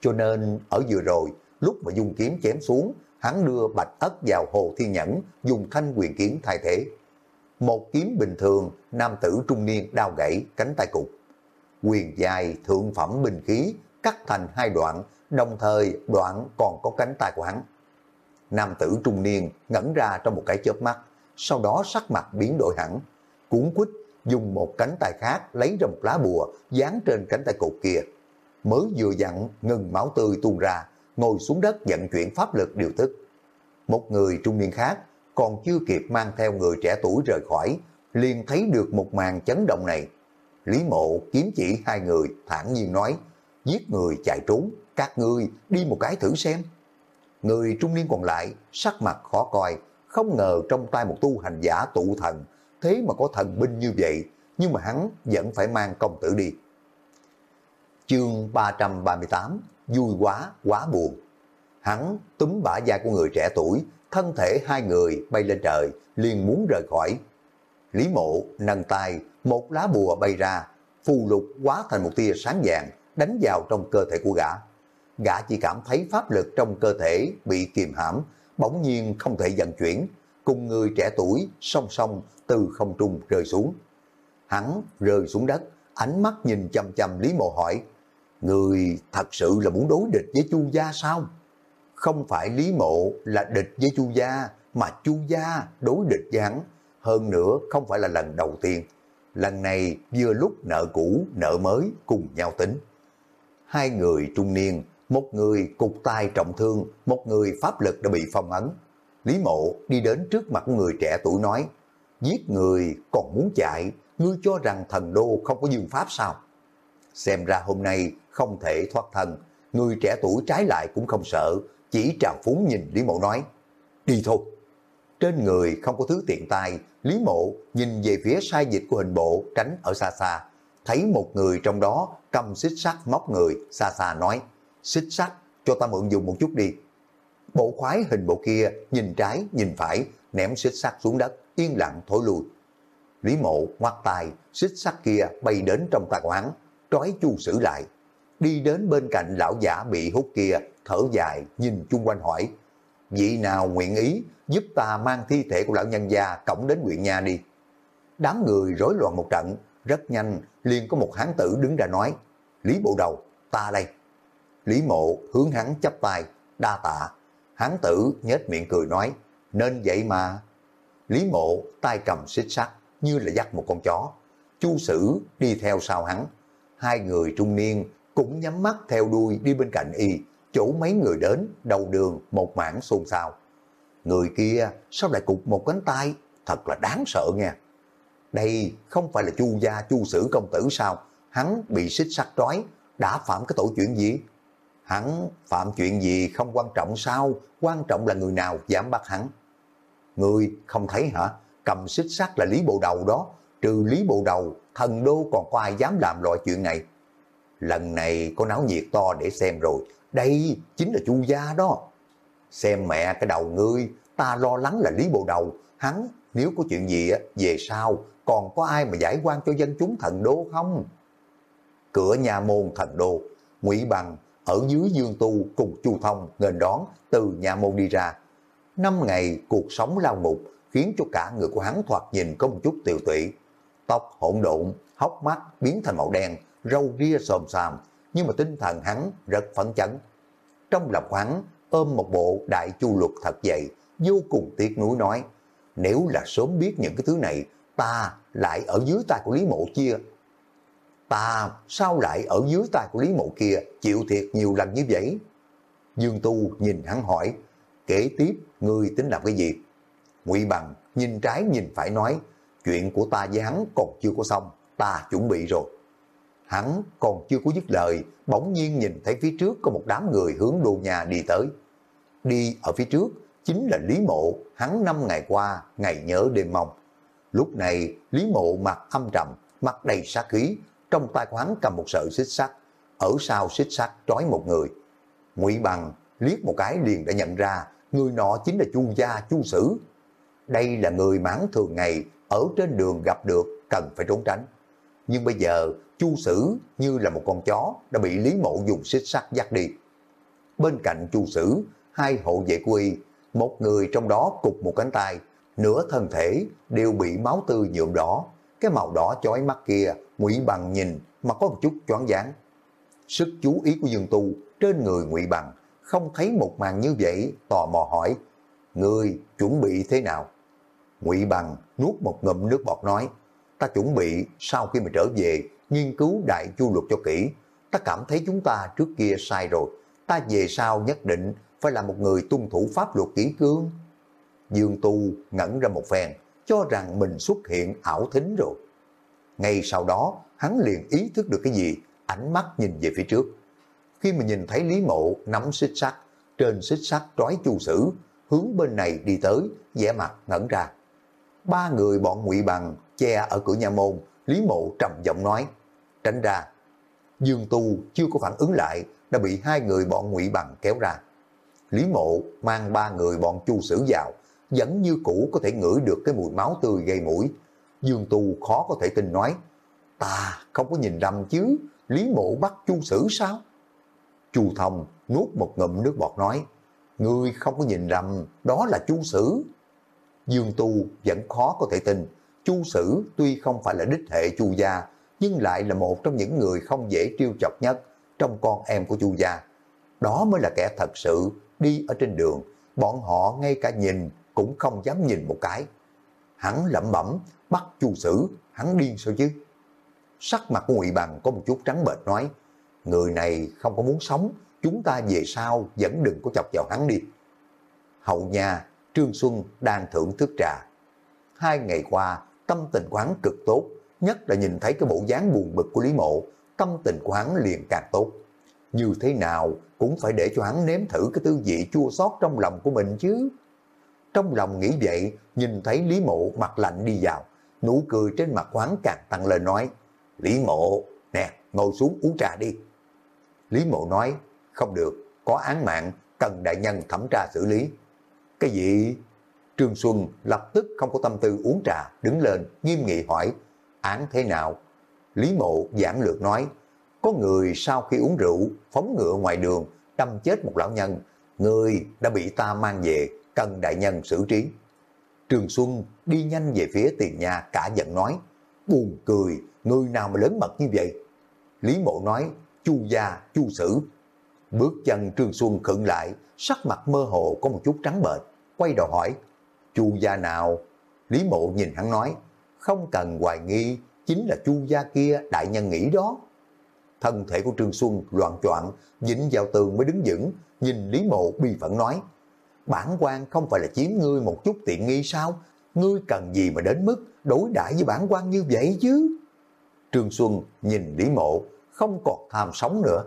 Cho nên ở vừa rồi, lúc mà dùng kiếm chém xuống, hắn đưa bạch ất vào hồ thiên nhẫn, dùng thanh quyền kiếm thay thế. Một kiếm bình thường, nam tử trung niên đao gãy cánh tay cục. Quyền dài thượng phẩm bình khí cắt thành hai đoạn, đồng thời đoạn còn có cánh tay của hắn. Nam tử trung niên ngẩn ra trong một cái chớp mắt, sau đó sắc mặt biến đổi hẳn, cuốn quýt dùng một cánh tay khác lấy ra một lá bùa dán trên cánh tay cột kia. Mới vừa dặn ngừng máu tươi tuôn ra, ngồi xuống đất vận chuyển pháp lực điều tức. Một người trung niên khác còn chưa kịp mang theo người trẻ tuổi rời khỏi, liền thấy được một màn chấn động này. Lý mộ kiếm chỉ hai người thản nhiên nói, giết người chạy trốn, các ngươi đi một cái thử xem. Người trung niên còn lại sắc mặt khó coi, không ngờ trong tay một tu hành giả tụ thần thế mà có thần binh như vậy, nhưng mà hắn vẫn phải mang công tử đi. Chương 338 Vui quá, quá buồn. Hắn túm bả vai của người trẻ tuổi, thân thể hai người bay lên trời, liền muốn rời khỏi. Lý mộ nâng tay, một lá bùa bay ra, phù lục quá thành một tia sáng vàng, đánh vào trong cơ thể của gã. Gã chỉ cảm thấy pháp lực trong cơ thể bị kiềm hãm, bỗng nhiên không thể vận chuyển, cùng người trẻ tuổi song song từ không trung rơi xuống. Hắn rơi xuống đất, ánh mắt nhìn chăm chăm Lý Mộ hỏi, Người thật sự là muốn đối địch với Chu Gia sao? Không phải Lý Mộ là địch với Chu Gia, mà Chu Gia đối địch với hắn. Hơn nữa không phải là lần đầu tiên. Lần này vừa lúc nợ cũ, nợ mới cùng nhau tính. Hai người trung niên, một người cục tai trọng thương, một người pháp lực đã bị phong ấn. Lý Mộ đi đến trước mặt người trẻ tuổi nói, giết người còn muốn chạy, ngươi cho rằng thần đô không có dương pháp sao? Xem ra hôm nay không thể thoát thân, người trẻ tuổi trái lại cũng không sợ, chỉ trào phúng nhìn Lý Mộ nói, đi thôi. Trên người không có thứ tiện tay, Lý Mộ nhìn về phía sai dịch của hình bộ tránh ở xa xa, thấy một người trong đó cầm xích sắt móc người, xa xa nói, xích sắt cho ta mượn dùng một chút đi. Bộ khoái hình bộ kia nhìn trái nhìn phải, ném xích sắt xuống đất, yên lặng thổi lùi. Lý mộ ngoắt tài xích sắt kia bay đến trong tài quán trói chu sử lại. Đi đến bên cạnh lão giả bị hút kia, thở dài, nhìn chung quanh hỏi. vị nào nguyện ý giúp ta mang thi thể của lão nhân gia cổng đến huyện nhà đi. Đám người rối loạn một trận, rất nhanh liền có một hán tử đứng ra nói, Lý Bộ Đầu, ta đây. Lý Mộ hướng hắn chắp tay, đa tạ. Hán tử nhếch miệng cười nói, nên vậy mà. Lý Mộ tay cầm xích sắt như là dắt một con chó. Chu Sử đi theo sau hắn. Hai người trung niên cũng nhắm mắt theo đuôi đi bên cạnh y, chỗ mấy người đến, đầu đường một mảng xôn xao. Người kia sao lại cục một cánh tay, thật là đáng sợ nha. Đây không phải là chu gia chu sử công tử sao, hắn bị xích sắt trói, đã phạm cái tội chuyện gì? Hắn phạm chuyện gì không quan trọng sao, quan trọng là người nào dám bắt hắn. Người không thấy hả, cầm xích sắt là Lý Bộ Đầu đó, trừ Lý Bộ Đầu, thần đô còn có ai dám làm loại chuyện này. Lần này có náo nhiệt to để xem rồi, đây chính là chu gia đó. Xem mẹ cái đầu ngươi, ta lo lắng là Lý Bộ Đầu, hắn nếu có chuyện gì về sau còn có ai mà giải quan cho dân chúng thần đô không? Cửa nhà môn thần đô, ngụy Bằng ở dưới Dương Tu cùng Chu Thông nghênh đón từ nhà môn đi ra. Năm ngày cuộc sống lao ngục khiến cho cả người của hắn thoạt nhìn có một chút tiều tụy. Tóc hỗn độn, hốc mắt biến thành màu đen, râu ria xồm xàm, nhưng mà tinh thần hắn rất phấn chấn. Trong lòng hắn ôm một bộ đại chu luật thật dày, vô cùng tiếc nuối nói, nếu là sớm biết những cái thứ này, ta lại ở dưới tay của Lý Mộ chia Ta sao lại ở dưới tay của Lý Mộ kia chịu thiệt nhiều lần như vậy? Dương Tu nhìn hắn hỏi, kể tiếp ngươi tính làm cái gì? Ngụy Bằng nhìn trái nhìn phải nói, chuyện của ta với hắn còn chưa có xong, ta chuẩn bị rồi. Hắn còn chưa có dứt lời, bỗng nhiên nhìn thấy phía trước có một đám người hướng đồ nhà đi tới. Đi ở phía trước chính là Lý Mộ, hắn năm ngày qua, ngày nhớ đêm mong. Lúc này, Lý Mộ mặt âm trầm, mặt đầy sát khí, trong tay của hắn cầm một sợi xích sắt, ở sau xích sắt trói một người. Ngụy Bằng liếc một cái liền đã nhận ra, người nọ chính là Chu gia Chu Sử. Đây là người mãn thường ngày ở trên đường gặp được, cần phải trốn tránh. Nhưng bây giờ, Chu Sử như là một con chó đã bị Lý Mộ dùng xích sắt dắt đi. Bên cạnh Chu Sử, hai hộ vệ quy, một người trong đó cục một cánh tay, nửa thân thể đều bị máu tươi nhuộm đỏ. Cái màu đỏ chói mắt kia, ngụy Bằng nhìn mà có một chút choáng váng. Sức chú ý của Dương Tu trên người ngụy Bằng không thấy một màn như vậy, tò mò hỏi, người chuẩn bị thế nào? ngụy Bằng nuốt một ngụm nước bọt nói, ta chuẩn bị sau khi mà trở về nghiên cứu đại chu luật cho kỹ. Ta cảm thấy chúng ta trước kia sai rồi. Ta về sau nhất định phải là một người tuân thủ pháp luật kỹ cương. Dương Tu ngẩn ra một phen, cho rằng mình xuất hiện ảo thính rồi. Ngay sau đó, hắn liền ý thức được cái gì, ánh mắt nhìn về phía trước. Khi mà nhìn thấy Lý Mộ nắm xích sắt, trên xích sắt trói chu sử, hướng bên này đi tới, vẻ mặt ngẩn ra. Ba người bọn ngụy bằng che ở cửa nhà môn, Lý Mộ trầm giọng nói, tránh ra. Dương Tu chưa có phản ứng lại, đã bị hai người bọn ngụy bằng kéo ra. Lý Mộ mang ba người bọn chu sử vào, vẫn như cũ có thể ngửi được cái mùi máu tươi gây mũi. Dương Tu khó có thể tin nói, ta không có nhìn lầm chứ, Lý Mộ bắt chu sử sao? Chu Thông nuốt một ngụm nước bọt nói, Ngươi không có nhìn lầm, đó là chu sử. Dương Tu vẫn khó có thể tin, chu sử tuy không phải là đích hệ chu gia, nhưng lại là một trong những người không dễ trêu chọc nhất trong con em của chu gia. Đó mới là kẻ thật sự đi ở trên đường, bọn họ ngay cả nhìn cũng không dám nhìn một cái. Hắn lẩm bẩm, bắt chu sử, hắn điên sao chứ? Sắc mặt của Ngụy Bằng có một chút trắng bệch nói, người này không có muốn sống, chúng ta về sau vẫn đừng có chọc vào hắn đi. Hậu nhà, Trương Xuân đang thưởng thức trà. Hai ngày qua, tâm tình của hắn cực tốt, nhất là nhìn thấy cái bộ dáng buồn bực của Lý Mộ, tâm tình của hắn liền càng tốt. Như thế nào cũng phải để cho hắn nếm thử cái tư vị chua xót trong lòng của mình chứ. Trong lòng nghĩ vậy, nhìn thấy Lý Mộ mặt lạnh đi vào, nụ cười trên mặt quán càng tăng lên nói, Lý Mộ, nè, ngồi xuống uống trà đi. Lý Mộ nói, không được, có án mạng, cần đại nhân thẩm tra xử lý. Cái gì? Trương Xuân lập tức không có tâm tư uống trà, đứng lên, nghiêm nghị hỏi, án thế nào? Lý Mộ giảng lược nói, có người sau khi uống rượu, phóng ngựa ngoài đường, đâm chết một lão nhân, Người đã bị ta mang về, cần đại nhân xử trí. Trường Xuân đi nhanh về phía tiền nhà cả giận nói, buồn cười, người nào mà lớn mật như vậy? Lý Mộ nói, chu gia, chu sử. Bước chân Trương Xuân khựng lại, sắc mặt mơ hồ có một chút trắng bệch, quay đầu hỏi, chu gia nào? Lý Mộ nhìn hắn nói, không cần hoài nghi, chính là chu gia kia đại nhân nghĩ đó. Thân thể của Trương Xuân loạn choạng dính vào tường mới đứng vững, nhìn Lý Mộ bi phẫn nói, bản quan không phải là chiếm ngươi một chút tiện nghi sao? Ngươi cần gì mà đến mức đối đãi với bản quan như vậy chứ? Trương Xuân nhìn Lý Mộ, không còn tham sống nữa.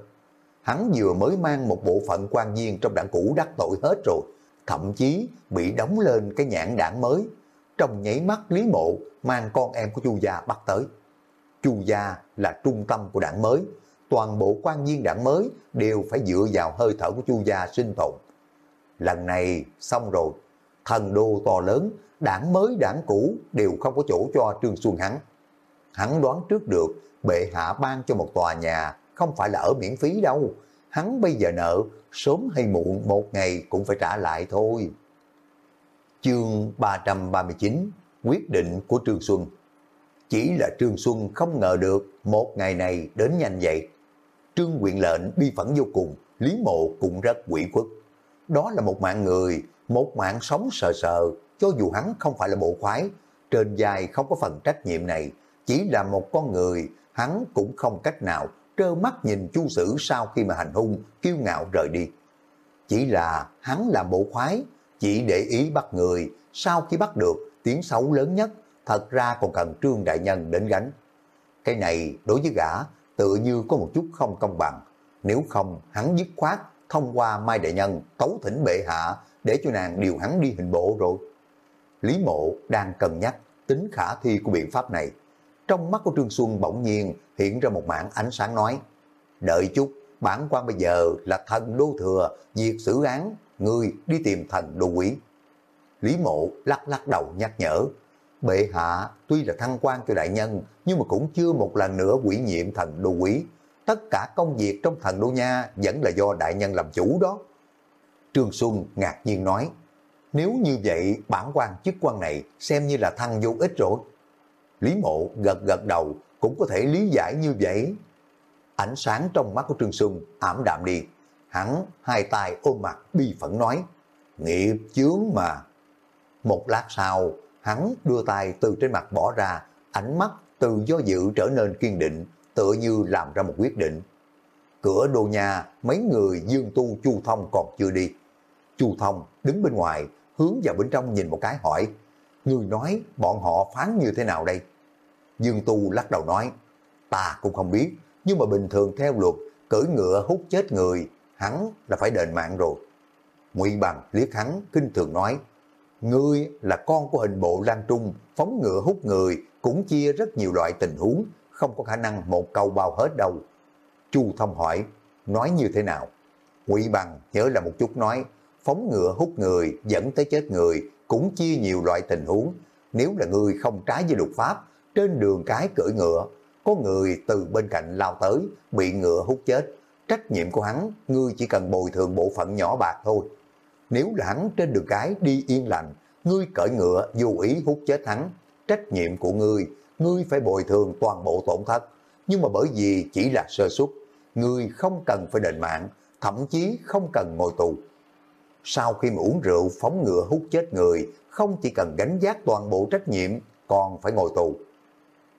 Hắn vừa mới mang một bộ phận quan viên trong đảng cũ đắc tội hết rồi, thậm chí bị đóng lên cái nhãn đảng mới. Trong nhảy mắt Lý Mộ mang con em của Chu Gia bắt tới. Chu Gia là trung tâm của đảng mới, toàn bộ quan viên đảng mới đều phải dựa vào hơi thở của Chu Gia sinh tồn. Lần này xong rồi, thần đô to lớn, đảng mới đảng cũ đều không có chỗ cho Trương Xuân hắn. Hắn đoán trước được bệ hạ ban cho một tòa nhà không phải là ở miễn phí đâu. Hắn bây giờ nợ, sớm hay muộn một ngày cũng phải trả lại thôi. Chương 339 Quyết định của Trương Xuân Chỉ là Trương Xuân không ngờ được một ngày này đến nhanh vậy. Trương quyện lệnh bi phẫn vô cùng, Lý Mộ cũng rất quỷ quất. Đó là một mạng người, một mạng sống sờ sờ, cho dù hắn không phải là bộ khoái, trên dài không có phần trách nhiệm này, chỉ là một con người, hắn cũng không cách nào trơ mắt nhìn chu sử sau khi mà hành hung, kiêu ngạo rời đi. Chỉ là hắn làm bộ khoái, chỉ để ý bắt người, sau khi bắt được, tiếng xấu lớn nhất, thật ra còn cần trương đại nhân đến gánh. Cái này đối với gã, tự như có một chút không công bằng. Nếu không, hắn dứt khoát, thông qua Mai Đại Nhân, tấu thỉnh bệ hạ, để cho nàng điều hắn đi hình bộ rồi. Lý mộ đang cân nhắc tính khả thi của biện pháp này. Trong mắt của Trương Xuân bỗng nhiên hiện ra một mảng ánh sáng nói, đợi chút, bản quan bây giờ là thần đô thừa, việc xử án, người đi tìm thần đô quý. Lý mộ lắc lắc đầu nhắc nhở, bệ hạ tuy là thăng quan cho đại nhân, nhưng mà cũng chưa một lần nữa quỷ nhiệm thần đô quý. Tất cả công việc trong thần đô nha vẫn là do đại nhân làm chủ đó. Trương Xuân ngạc nhiên nói, nếu như vậy bản quan chức quan này xem như là thăng vô ích rồi. Lý mộ gật gật đầu cũng có thể lý giải như vậy. Ánh sáng trong mắt của Trương Xuân ảm đạm đi. Hắn hai tay ôm mặt bi phẫn nói, nghiệp chướng mà. Một lát sau, hắn đưa tay từ trên mặt bỏ ra, ánh mắt từ do dự trở nên kiên định, tựa như làm ra một quyết định. Cửa đồ nhà, mấy người Dương Tu Chu Thông còn chưa đi. Chu Thông đứng bên ngoài, hướng vào bên trong nhìn một cái hỏi, người nói bọn họ phán như thế nào đây? Dương Tu lắc đầu nói, ta cũng không biết, nhưng mà bình thường theo luật, cưỡi ngựa hút chết người, hắn là phải đền mạng rồi. Ngụy Bằng liếc hắn, kinh thường nói, ngươi là con của hình bộ Lan Trung, phóng ngựa hút người, cũng chia rất nhiều loại tình huống, không có khả năng một câu bao hết đâu. Chu Thông hỏi, nói như thế nào? Ngụy Bằng nhớ là một chút nói, phóng ngựa hút người dẫn tới chết người cũng chia nhiều loại tình huống. Nếu là người không trái với luật pháp, trên đường cái cưỡi ngựa, có người từ bên cạnh lao tới, bị ngựa hút chết. Trách nhiệm của hắn, ngươi chỉ cần bồi thường bộ phận nhỏ bạc thôi. Nếu là hắn trên đường cái đi yên lành, ngươi cởi ngựa dù ý hút chết hắn, trách nhiệm của ngươi, ngươi phải bồi thường toàn bộ tổn thất. Nhưng mà bởi vì chỉ là sơ suất, ngươi không cần phải đền mạng, thậm chí không cần ngồi tù. Sau khi mà uống rượu phóng ngựa hút chết người, không chỉ cần gánh giác toàn bộ trách nhiệm, còn phải ngồi tù.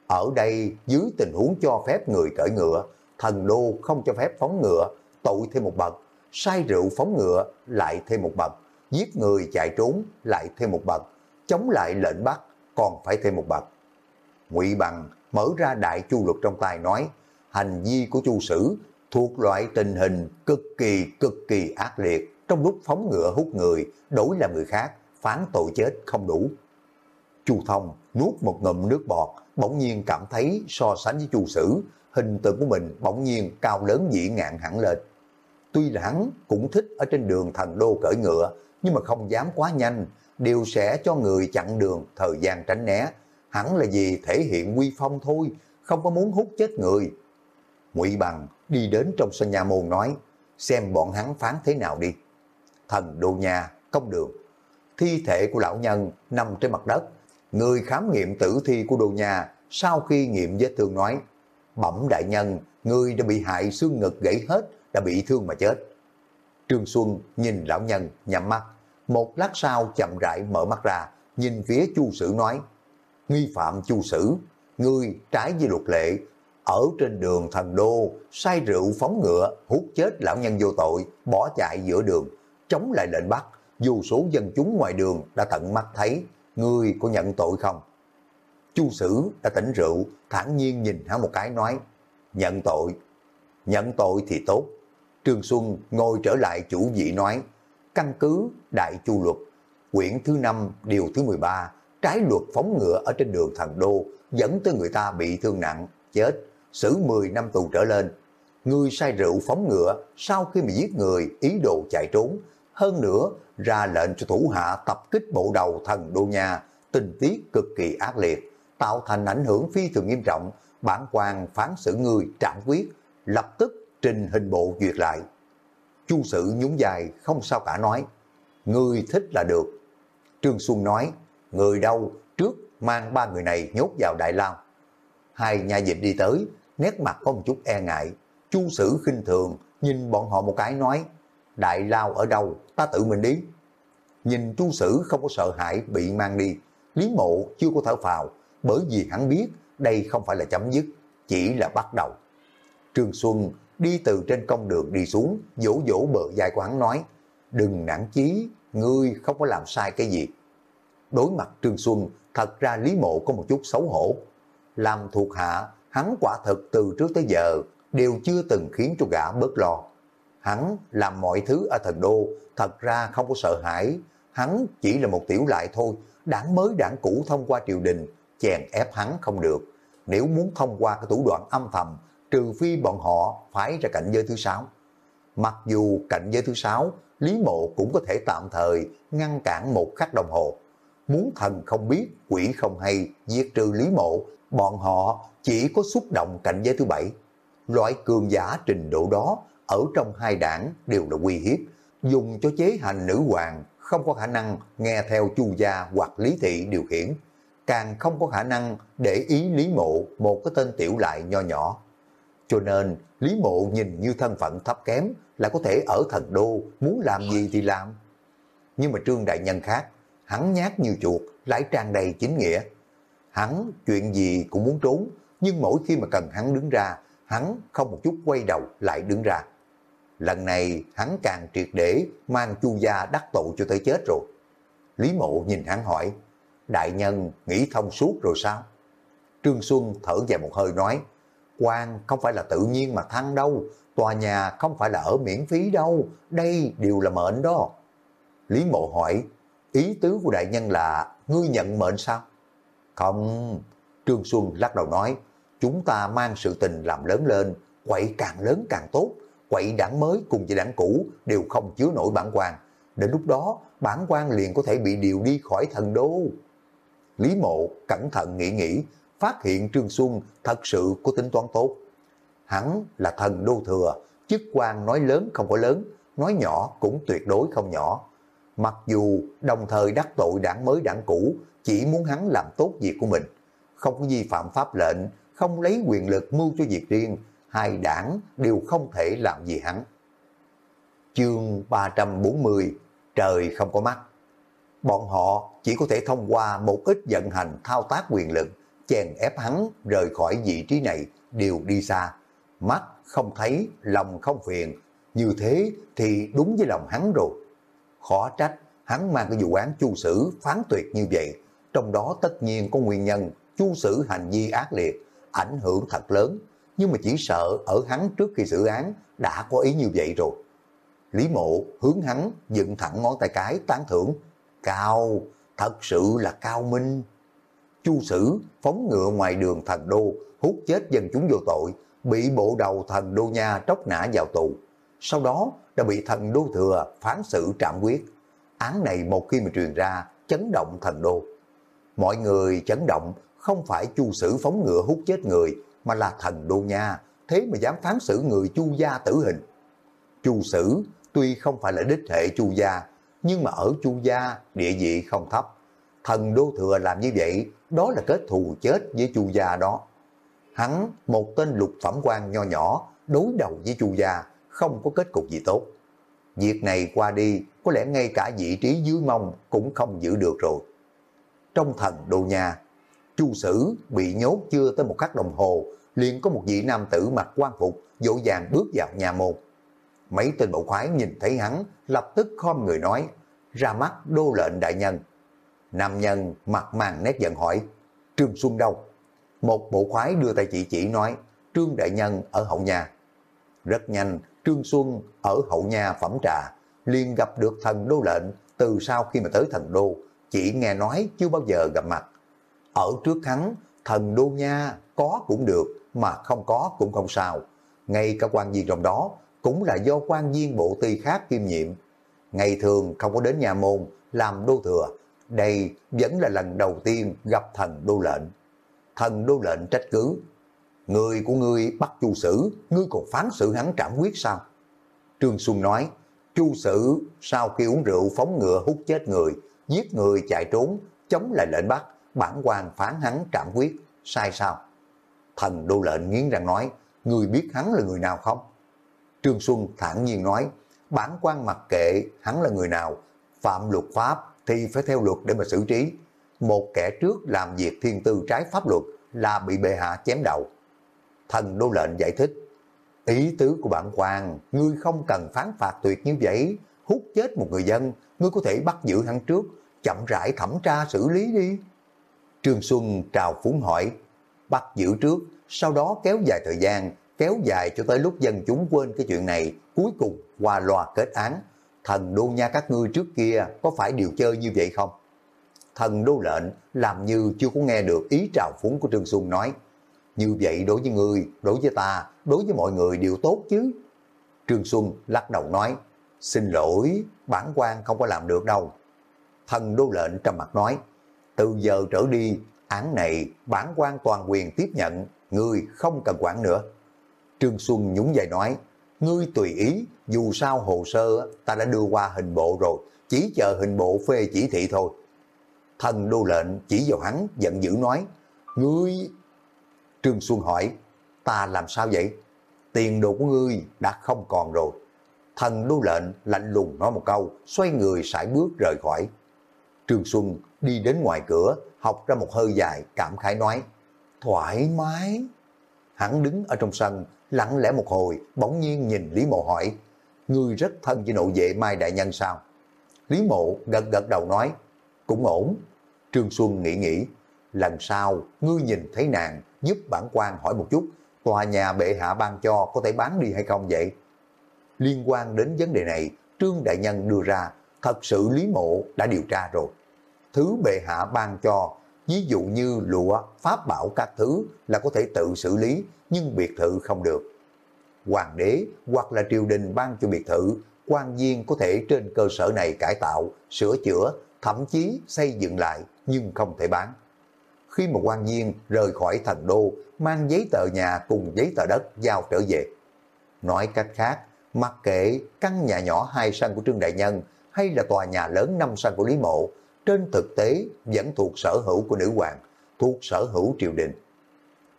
Ở đây, dưới tình huống cho phép người cởi ngựa, thần đô không cho phép phóng ngựa, tội thêm một bậc, say rượu phóng ngựa lại thêm một bậc, giết người chạy trốn lại thêm một bậc, chống lại lệnh bắt còn phải thêm một bậc. Ngụy Bằng mở ra đại chu luật trong tay nói, hành vi của chu sử thuộc loại tình hình cực kỳ cực kỳ ác liệt, trong lúc phóng ngựa hút người, đổi làm người khác, phán tội chết không đủ. Chu Thông nuốt một ngụm nước bọt, bỗng nhiên cảm thấy so sánh với Chu Sử, hình tượng của mình bỗng nhiên cao lớn dị ngạn hẳn lên. Tuy là hắn cũng thích ở trên đường thần đô cởi ngựa, nhưng mà không dám quá nhanh, đều sẽ cho người chặn đường thời gian tránh né. Hẳn là gì thể hiện quy phong thôi, không có muốn hút chết người. Ngụy Bằng đi đến trong sân nhà môn nói, xem bọn hắn phán thế nào đi. thần đồ nhà công đường. Thi thể của lão nhân nằm trên mặt đất. Người khám nghiệm tử thi của đồ nhà sau khi nghiệm vết thương nói, bẩm đại nhân, người đã bị hại xương ngực gãy hết, đã bị thương mà chết. Trương Xuân nhìn lão nhân nhắm mắt, một lát sau chậm rãi mở mắt ra, nhìn phía chu sử nói, nghi phạm chu sử, người trái với luật lệ, ở trên đường thần đô, say rượu phóng ngựa, hút chết lão nhân vô tội, bỏ chạy giữa đường, chống lại lệnh bắt, dù số dân chúng ngoài đường đã tận mắt thấy, người có nhận tội không? Chu Sử đã tỉnh rượu, thản nhiên nhìn hắn một cái nói, nhận tội, nhận tội thì tốt. Trương Xuân ngồi trở lại chủ vị nói, căn cứ Đại Chu Luật, quyển thứ 5, điều thứ 13, trái luật phóng ngựa ở trên đường thần đô, dẫn tới người ta bị thương nặng, chết, xử 10 năm tù trở lên. Người say rượu phóng ngựa sau khi bị giết người, ý đồ chạy trốn, hơn nữa ra lệnh cho thủ hạ tập kích bộ đầu thần đô nha, tình tiết cực kỳ ác liệt, tạo thành ảnh hưởng phi thường nghiêm trọng, bản quan phán xử người trạng quyết, lập tức trình hình bộ duyệt lại. Chu sử nhún dài không sao cả nói, người thích là được. Trương Xuân nói, người đâu trước mang ba người này nhốt vào đại lao. Hai nhà dịch đi tới, nét mặt có một chút e ngại. Chu sử khinh thường, nhìn bọn họ một cái nói, đại lao ở đâu, ta tự mình đi. Nhìn chu sử không có sợ hãi bị mang đi, Lý mộ chưa có thở phào, bởi vì hắn biết đây không phải là chấm dứt, chỉ là bắt đầu. Trương Xuân đi từ trên công đường đi xuống, vỗ vỗ bờ dài của hắn nói, đừng nản chí, ngươi không có làm sai cái gì. Đối mặt Trương Xuân, thật ra Lý Mộ có một chút xấu hổ. Làm thuộc hạ, hắn quả thực từ trước tới giờ đều chưa từng khiến cho gã bớt lo. Hắn làm mọi thứ ở thần đô, thật ra không có sợ hãi, hắn chỉ là một tiểu lại thôi, đảng mới đảng cũ thông qua triều đình, chèn ép hắn không được. Nếu muốn thông qua cái thủ đoạn âm thầm, trừ phi bọn họ phải ra cạnh giới thứ sáu. Mặc dù cạnh giới thứ sáu, Lý Mộ cũng có thể tạm thời ngăn cản một khắc đồng hồ. Muốn thần không biết, quỷ không hay, diệt trừ Lý Mộ, bọn họ chỉ có xúc động cảnh giới thứ bảy. Loại cường giả trình độ đó ở trong hai đảng đều là uy hiếp, dùng cho chế hành nữ hoàng không có khả năng nghe theo chu gia hoặc lý thị điều khiển, càng không có khả năng để ý Lý Mộ một cái tên tiểu lại nho nhỏ. Cho nên Lý Mộ nhìn như thân phận thấp kém là có thể ở thần đô muốn làm gì thì làm. Nhưng mà Trương Đại Nhân khác, hắn nhát như chuột, lại tràn đầy chính nghĩa. Hắn chuyện gì cũng muốn trốn, nhưng mỗi khi mà cần hắn đứng ra, hắn không một chút quay đầu lại đứng ra. Lần này hắn càng triệt để mang chu gia đắc tội cho tới chết rồi. Lý mộ nhìn hắn hỏi, đại nhân nghĩ thông suốt rồi sao? Trương Xuân thở dài một hơi nói, quan không phải là tự nhiên mà thăng đâu, tòa nhà không phải là ở miễn phí đâu, đây đều là mệnh đó. Lý mộ hỏi, ý tứ của đại nhân là ngươi nhận mệnh sao? Không, Trương Xuân lắc đầu nói, chúng ta mang sự tình làm lớn lên, quậy càng lớn càng tốt, quậy đảng mới cùng với đảng cũ đều không chứa nổi bản quan. Đến lúc đó, bản quan liền có thể bị điều đi khỏi thần đô. Lý mộ cẩn thận nghĩ nghĩ, phát hiện Trương Xuân thật sự có tính toán tốt. Hắn là thần đô thừa, chức quan nói lớn không có lớn, nói nhỏ cũng tuyệt đối không nhỏ. Mặc dù đồng thời đắc tội đảng mới đảng cũ, chỉ muốn hắn làm tốt việc của mình. Không có vi phạm pháp lệnh, không lấy quyền lực mưu cho việc riêng, hai đảng đều không thể làm gì hắn. Chương 340 Trời không có mắt Bọn họ chỉ có thể thông qua một ít vận hành thao tác quyền lực, chèn ép hắn rời khỏi vị trí này, đều đi xa. Mắt không thấy, lòng không phiền. Như thế thì đúng với lòng hắn rồi. Khó trách, hắn mang cái vụ án chu sử phán tuyệt như vậy. Trong đó tất nhiên có nguyên nhân chu sử hành vi ác liệt, ảnh hưởng thật lớn nhưng mà chỉ sợ ở hắn trước khi xử án đã có ý như vậy rồi. Lý mộ hướng hắn dựng thẳng ngón tay cái tán thưởng. Cao, thật sự là cao minh. Chu sử phóng ngựa ngoài đường thần đô, hút chết dân chúng vô tội, bị bộ đầu thần đô nha tróc nã vào tù. Sau đó đã bị thần đô thừa phán xử trạm quyết. Án này một khi mà truyền ra, chấn động thần đô. Mọi người chấn động không phải chu sử phóng ngựa hút chết người, mà là thần đô nha, thế mà dám phán xử người chu gia tử hình. Chu sử tuy không phải là đích hệ chu gia, nhưng mà ở chu gia địa vị không thấp. Thần đô thừa làm như vậy, đó là kết thù chết với chu gia đó. Hắn, một tên lục phẩm quan nho nhỏ, đối đầu với chu gia, không có kết cục gì tốt. Việc này qua đi, có lẽ ngay cả vị trí dưới mông cũng không giữ được rồi. Trong thần đồ nhà, chu sử bị nhốt chưa tới một khắc đồng hồ, liền có một vị nam tử mặc quan phục, dỗ dàng bước vào nhà môn. Mấy tên bộ khoái nhìn thấy hắn, lập tức khom người nói, ra mắt đô lệnh đại nhân. Nam nhân mặt màng nét giận hỏi, Trương Xuân đâu? Một bộ khoái đưa tay chỉ chỉ nói, Trương đại nhân ở hậu nhà. Rất nhanh, Trương Xuân ở hậu nhà phẩm trà, liền gặp được thần đô lệnh từ sau khi mà tới thần đô, chỉ nghe nói chưa bao giờ gặp mặt. Ở trước hắn, thần đô nha có cũng được, mà không có cũng không sao. Ngay cả quan viên trong đó cũng là do quan viên bộ ty khác kiêm nhiệm. Ngày thường không có đến nhà môn làm đô thừa, đây vẫn là lần đầu tiên gặp thần đô lệnh. Thần đô lệnh trách cứ, người của ngươi bắt chu sử, ngươi còn phán xử hắn trảm quyết sao? Trương Xuân nói, chu sử sau khi uống rượu phóng ngựa hút chết người, giết người chạy trốn, chống lại lệnh bắt, bản quan phán hắn trảm quyết, sai sao? Thần đô lệnh nghiến răng nói, người biết hắn là người nào không? Trương Xuân thản nhiên nói, bản quan mặc kệ hắn là người nào, phạm luật pháp thì phải theo luật để mà xử trí. Một kẻ trước làm việc thiên tư trái pháp luật là bị bệ hạ chém đầu. Thần đô lệnh giải thích, ý tứ của bản quan, ngươi không cần phán phạt tuyệt như vậy, hút chết một người dân, ngươi có thể bắt giữ hắn trước, chậm rãi thẩm tra xử lý đi. Trương Xuân trào phúng hỏi, bắt giữ trước, sau đó kéo dài thời gian, kéo dài cho tới lúc dân chúng quên cái chuyện này, cuối cùng qua loa kết án. Thần đô nha các ngươi trước kia có phải điều chơi như vậy không? Thần đô lệnh làm như chưa có nghe được ý trào phúng của Trương Xuân nói. Như vậy đối với người, đối với ta, đối với mọi người đều tốt chứ. Trương Xuân lắc đầu nói, xin lỗi, bản quan không có làm được đâu. Thần đô lệnh trầm mặt nói, từ giờ trở đi, án này bản quan toàn quyền tiếp nhận, người không cần quản nữa. Trương Xuân nhún vai nói, ngươi tùy ý, dù sao hồ sơ ta đã đưa qua hình bộ rồi, chỉ chờ hình bộ phê chỉ thị thôi. Thần đô lệnh chỉ vào hắn giận dữ nói, ngươi... Trương Xuân hỏi, ta làm sao vậy? Tiền đồ của ngươi đã không còn rồi. Thần đô lệnh lạnh lùng nói một câu, xoay người sải bước rời khỏi. Trương Xuân đi đến ngoài cửa, học ra một hơi dài, cảm khái nói, thoải mái. Hắn đứng ở trong sân, lặng lẽ một hồi, bỗng nhiên nhìn Lý Mộ hỏi, ngươi rất thân với nội vệ Mai Đại Nhân sao? Lý Mộ gật gật đầu nói, cũng ổn. Trương Xuân nghĩ nghĩ, lần sau ngươi nhìn thấy nàng giúp bản quan hỏi một chút, tòa nhà bệ hạ ban cho có thể bán đi hay không vậy? Liên quan đến vấn đề này, Trương Đại Nhân đưa ra, thật sự Lý Mộ đã điều tra rồi. Thứ bệ hạ ban cho, ví dụ như lụa, pháp bảo các thứ là có thể tự xử lý, nhưng biệt thự không được. Hoàng đế hoặc là triều đình ban cho biệt thự, quan viên có thể trên cơ sở này cải tạo, sửa chữa, thậm chí xây dựng lại nhưng không thể bán. Khi một quan viên rời khỏi thành đô, mang giấy tờ nhà cùng giấy tờ đất giao trở về. Nói cách khác, mặc kệ căn nhà nhỏ hai sân của Trương Đại Nhân hay là tòa nhà lớn năm sân của Lý Mộ, trên thực tế vẫn thuộc sở hữu của nữ hoàng, thuộc sở hữu triều đình.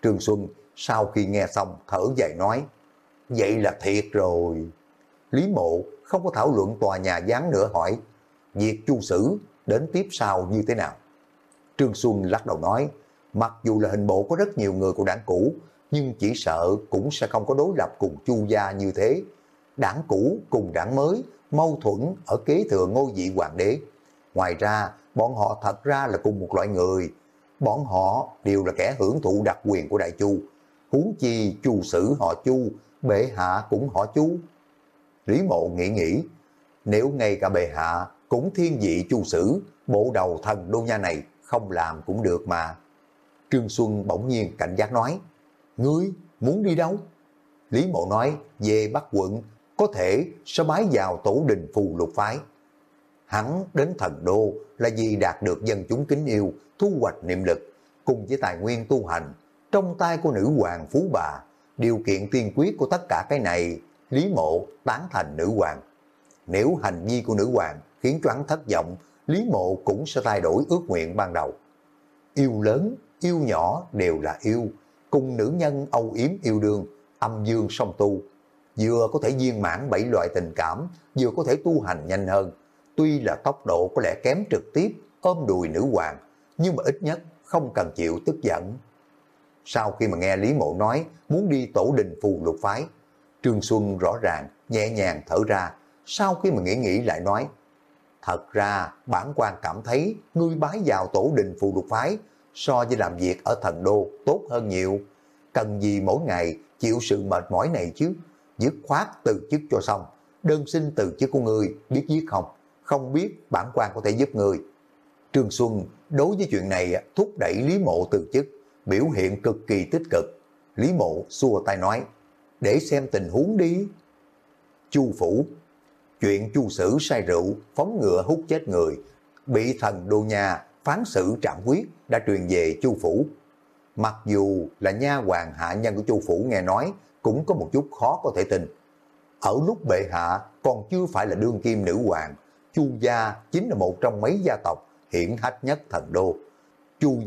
Trương Xuân sau khi nghe xong thở dài nói, vậy là thiệt rồi. Lý Mộ không có thảo luận tòa nhà gián nữa hỏi, việc chu xử đến tiếp sau như thế nào? Trương Xuân lắc đầu nói, mặc dù là hình bộ có rất nhiều người của đảng cũ, nhưng chỉ sợ cũng sẽ không có đối lập cùng chu gia như thế. Đảng cũ cùng đảng mới, mâu thuẫn ở kế thừa ngôi vị hoàng đế. Ngoài ra, bọn họ thật ra là cùng một loại người. Bọn họ đều là kẻ hưởng thụ đặc quyền của Đại Chu. Huống chi chu sử họ chu, bệ hạ cũng họ chu. Lý mộ nghĩ nghĩ, nếu ngay cả bệ hạ cũng thiên vị chu sử, bộ đầu thần đô nha này không làm cũng được mà. Trương Xuân bỗng nhiên cảnh giác nói, Ngươi muốn đi đâu? Lý mộ nói, về Bắc quận, có thể sẽ bái vào tổ đình phù lục phái. Hắn đến thần đô là vì đạt được dân chúng kính yêu, thu hoạch niệm lực, cùng với tài nguyên tu hành, trong tay của nữ hoàng phú bà. Điều kiện tiên quyết của tất cả cái này, Lý Mộ tán thành nữ hoàng. nếu hành vi của nữ hoàng khiến cho hắn thất vọng, Lý Mộ cũng sẽ thay đổi ước nguyện ban đầu. Yêu lớn, yêu nhỏ đều là yêu, cùng nữ nhân âu yếm yêu đương, âm dương song tu, vừa có thể viên mãn bảy loại tình cảm, vừa có thể tu hành nhanh hơn. Tuy là tốc độ có lẽ kém trực tiếp ôm đùi nữ hoàng, nhưng mà ít nhất không cần chịu tức giận. Sau khi mà nghe Lý Mộ nói muốn đi tổ đình phù lục phái, Trương Xuân rõ ràng, nhẹ nhàng thở ra, sau khi mà nghĩ nghĩ lại nói, thật ra bản quan cảm thấy ngươi bái vào tổ đình phù lục phái so với làm việc ở thần đô tốt hơn nhiều. Cần gì mỗi ngày chịu sự mệt mỏi này chứ, dứt khoát từ chức cho xong, đơn xin từ chức của ngươi biết viết không, không biết bản quan có thể giúp ngươi. Trương Xuân đối với chuyện này thúc đẩy Lý Mộ từ chức, biểu hiện cực kỳ tích cực. Lý Mộ xua tay nói, để xem tình huống đi. Chu Phủ Chuyện chu sử sai rượu, phóng ngựa hút chết người, bị thần đô nhà phán xử trạm quyết đã truyền về chu Phủ. Mặc dù là nha hoàng hạ nhân của chu Phủ nghe nói, cũng có một chút khó có thể tin. Ở lúc bệ hạ còn chưa phải là đương kim nữ hoàng, chu gia chính là một trong mấy gia tộc hiển hách nhất thần đô. Chu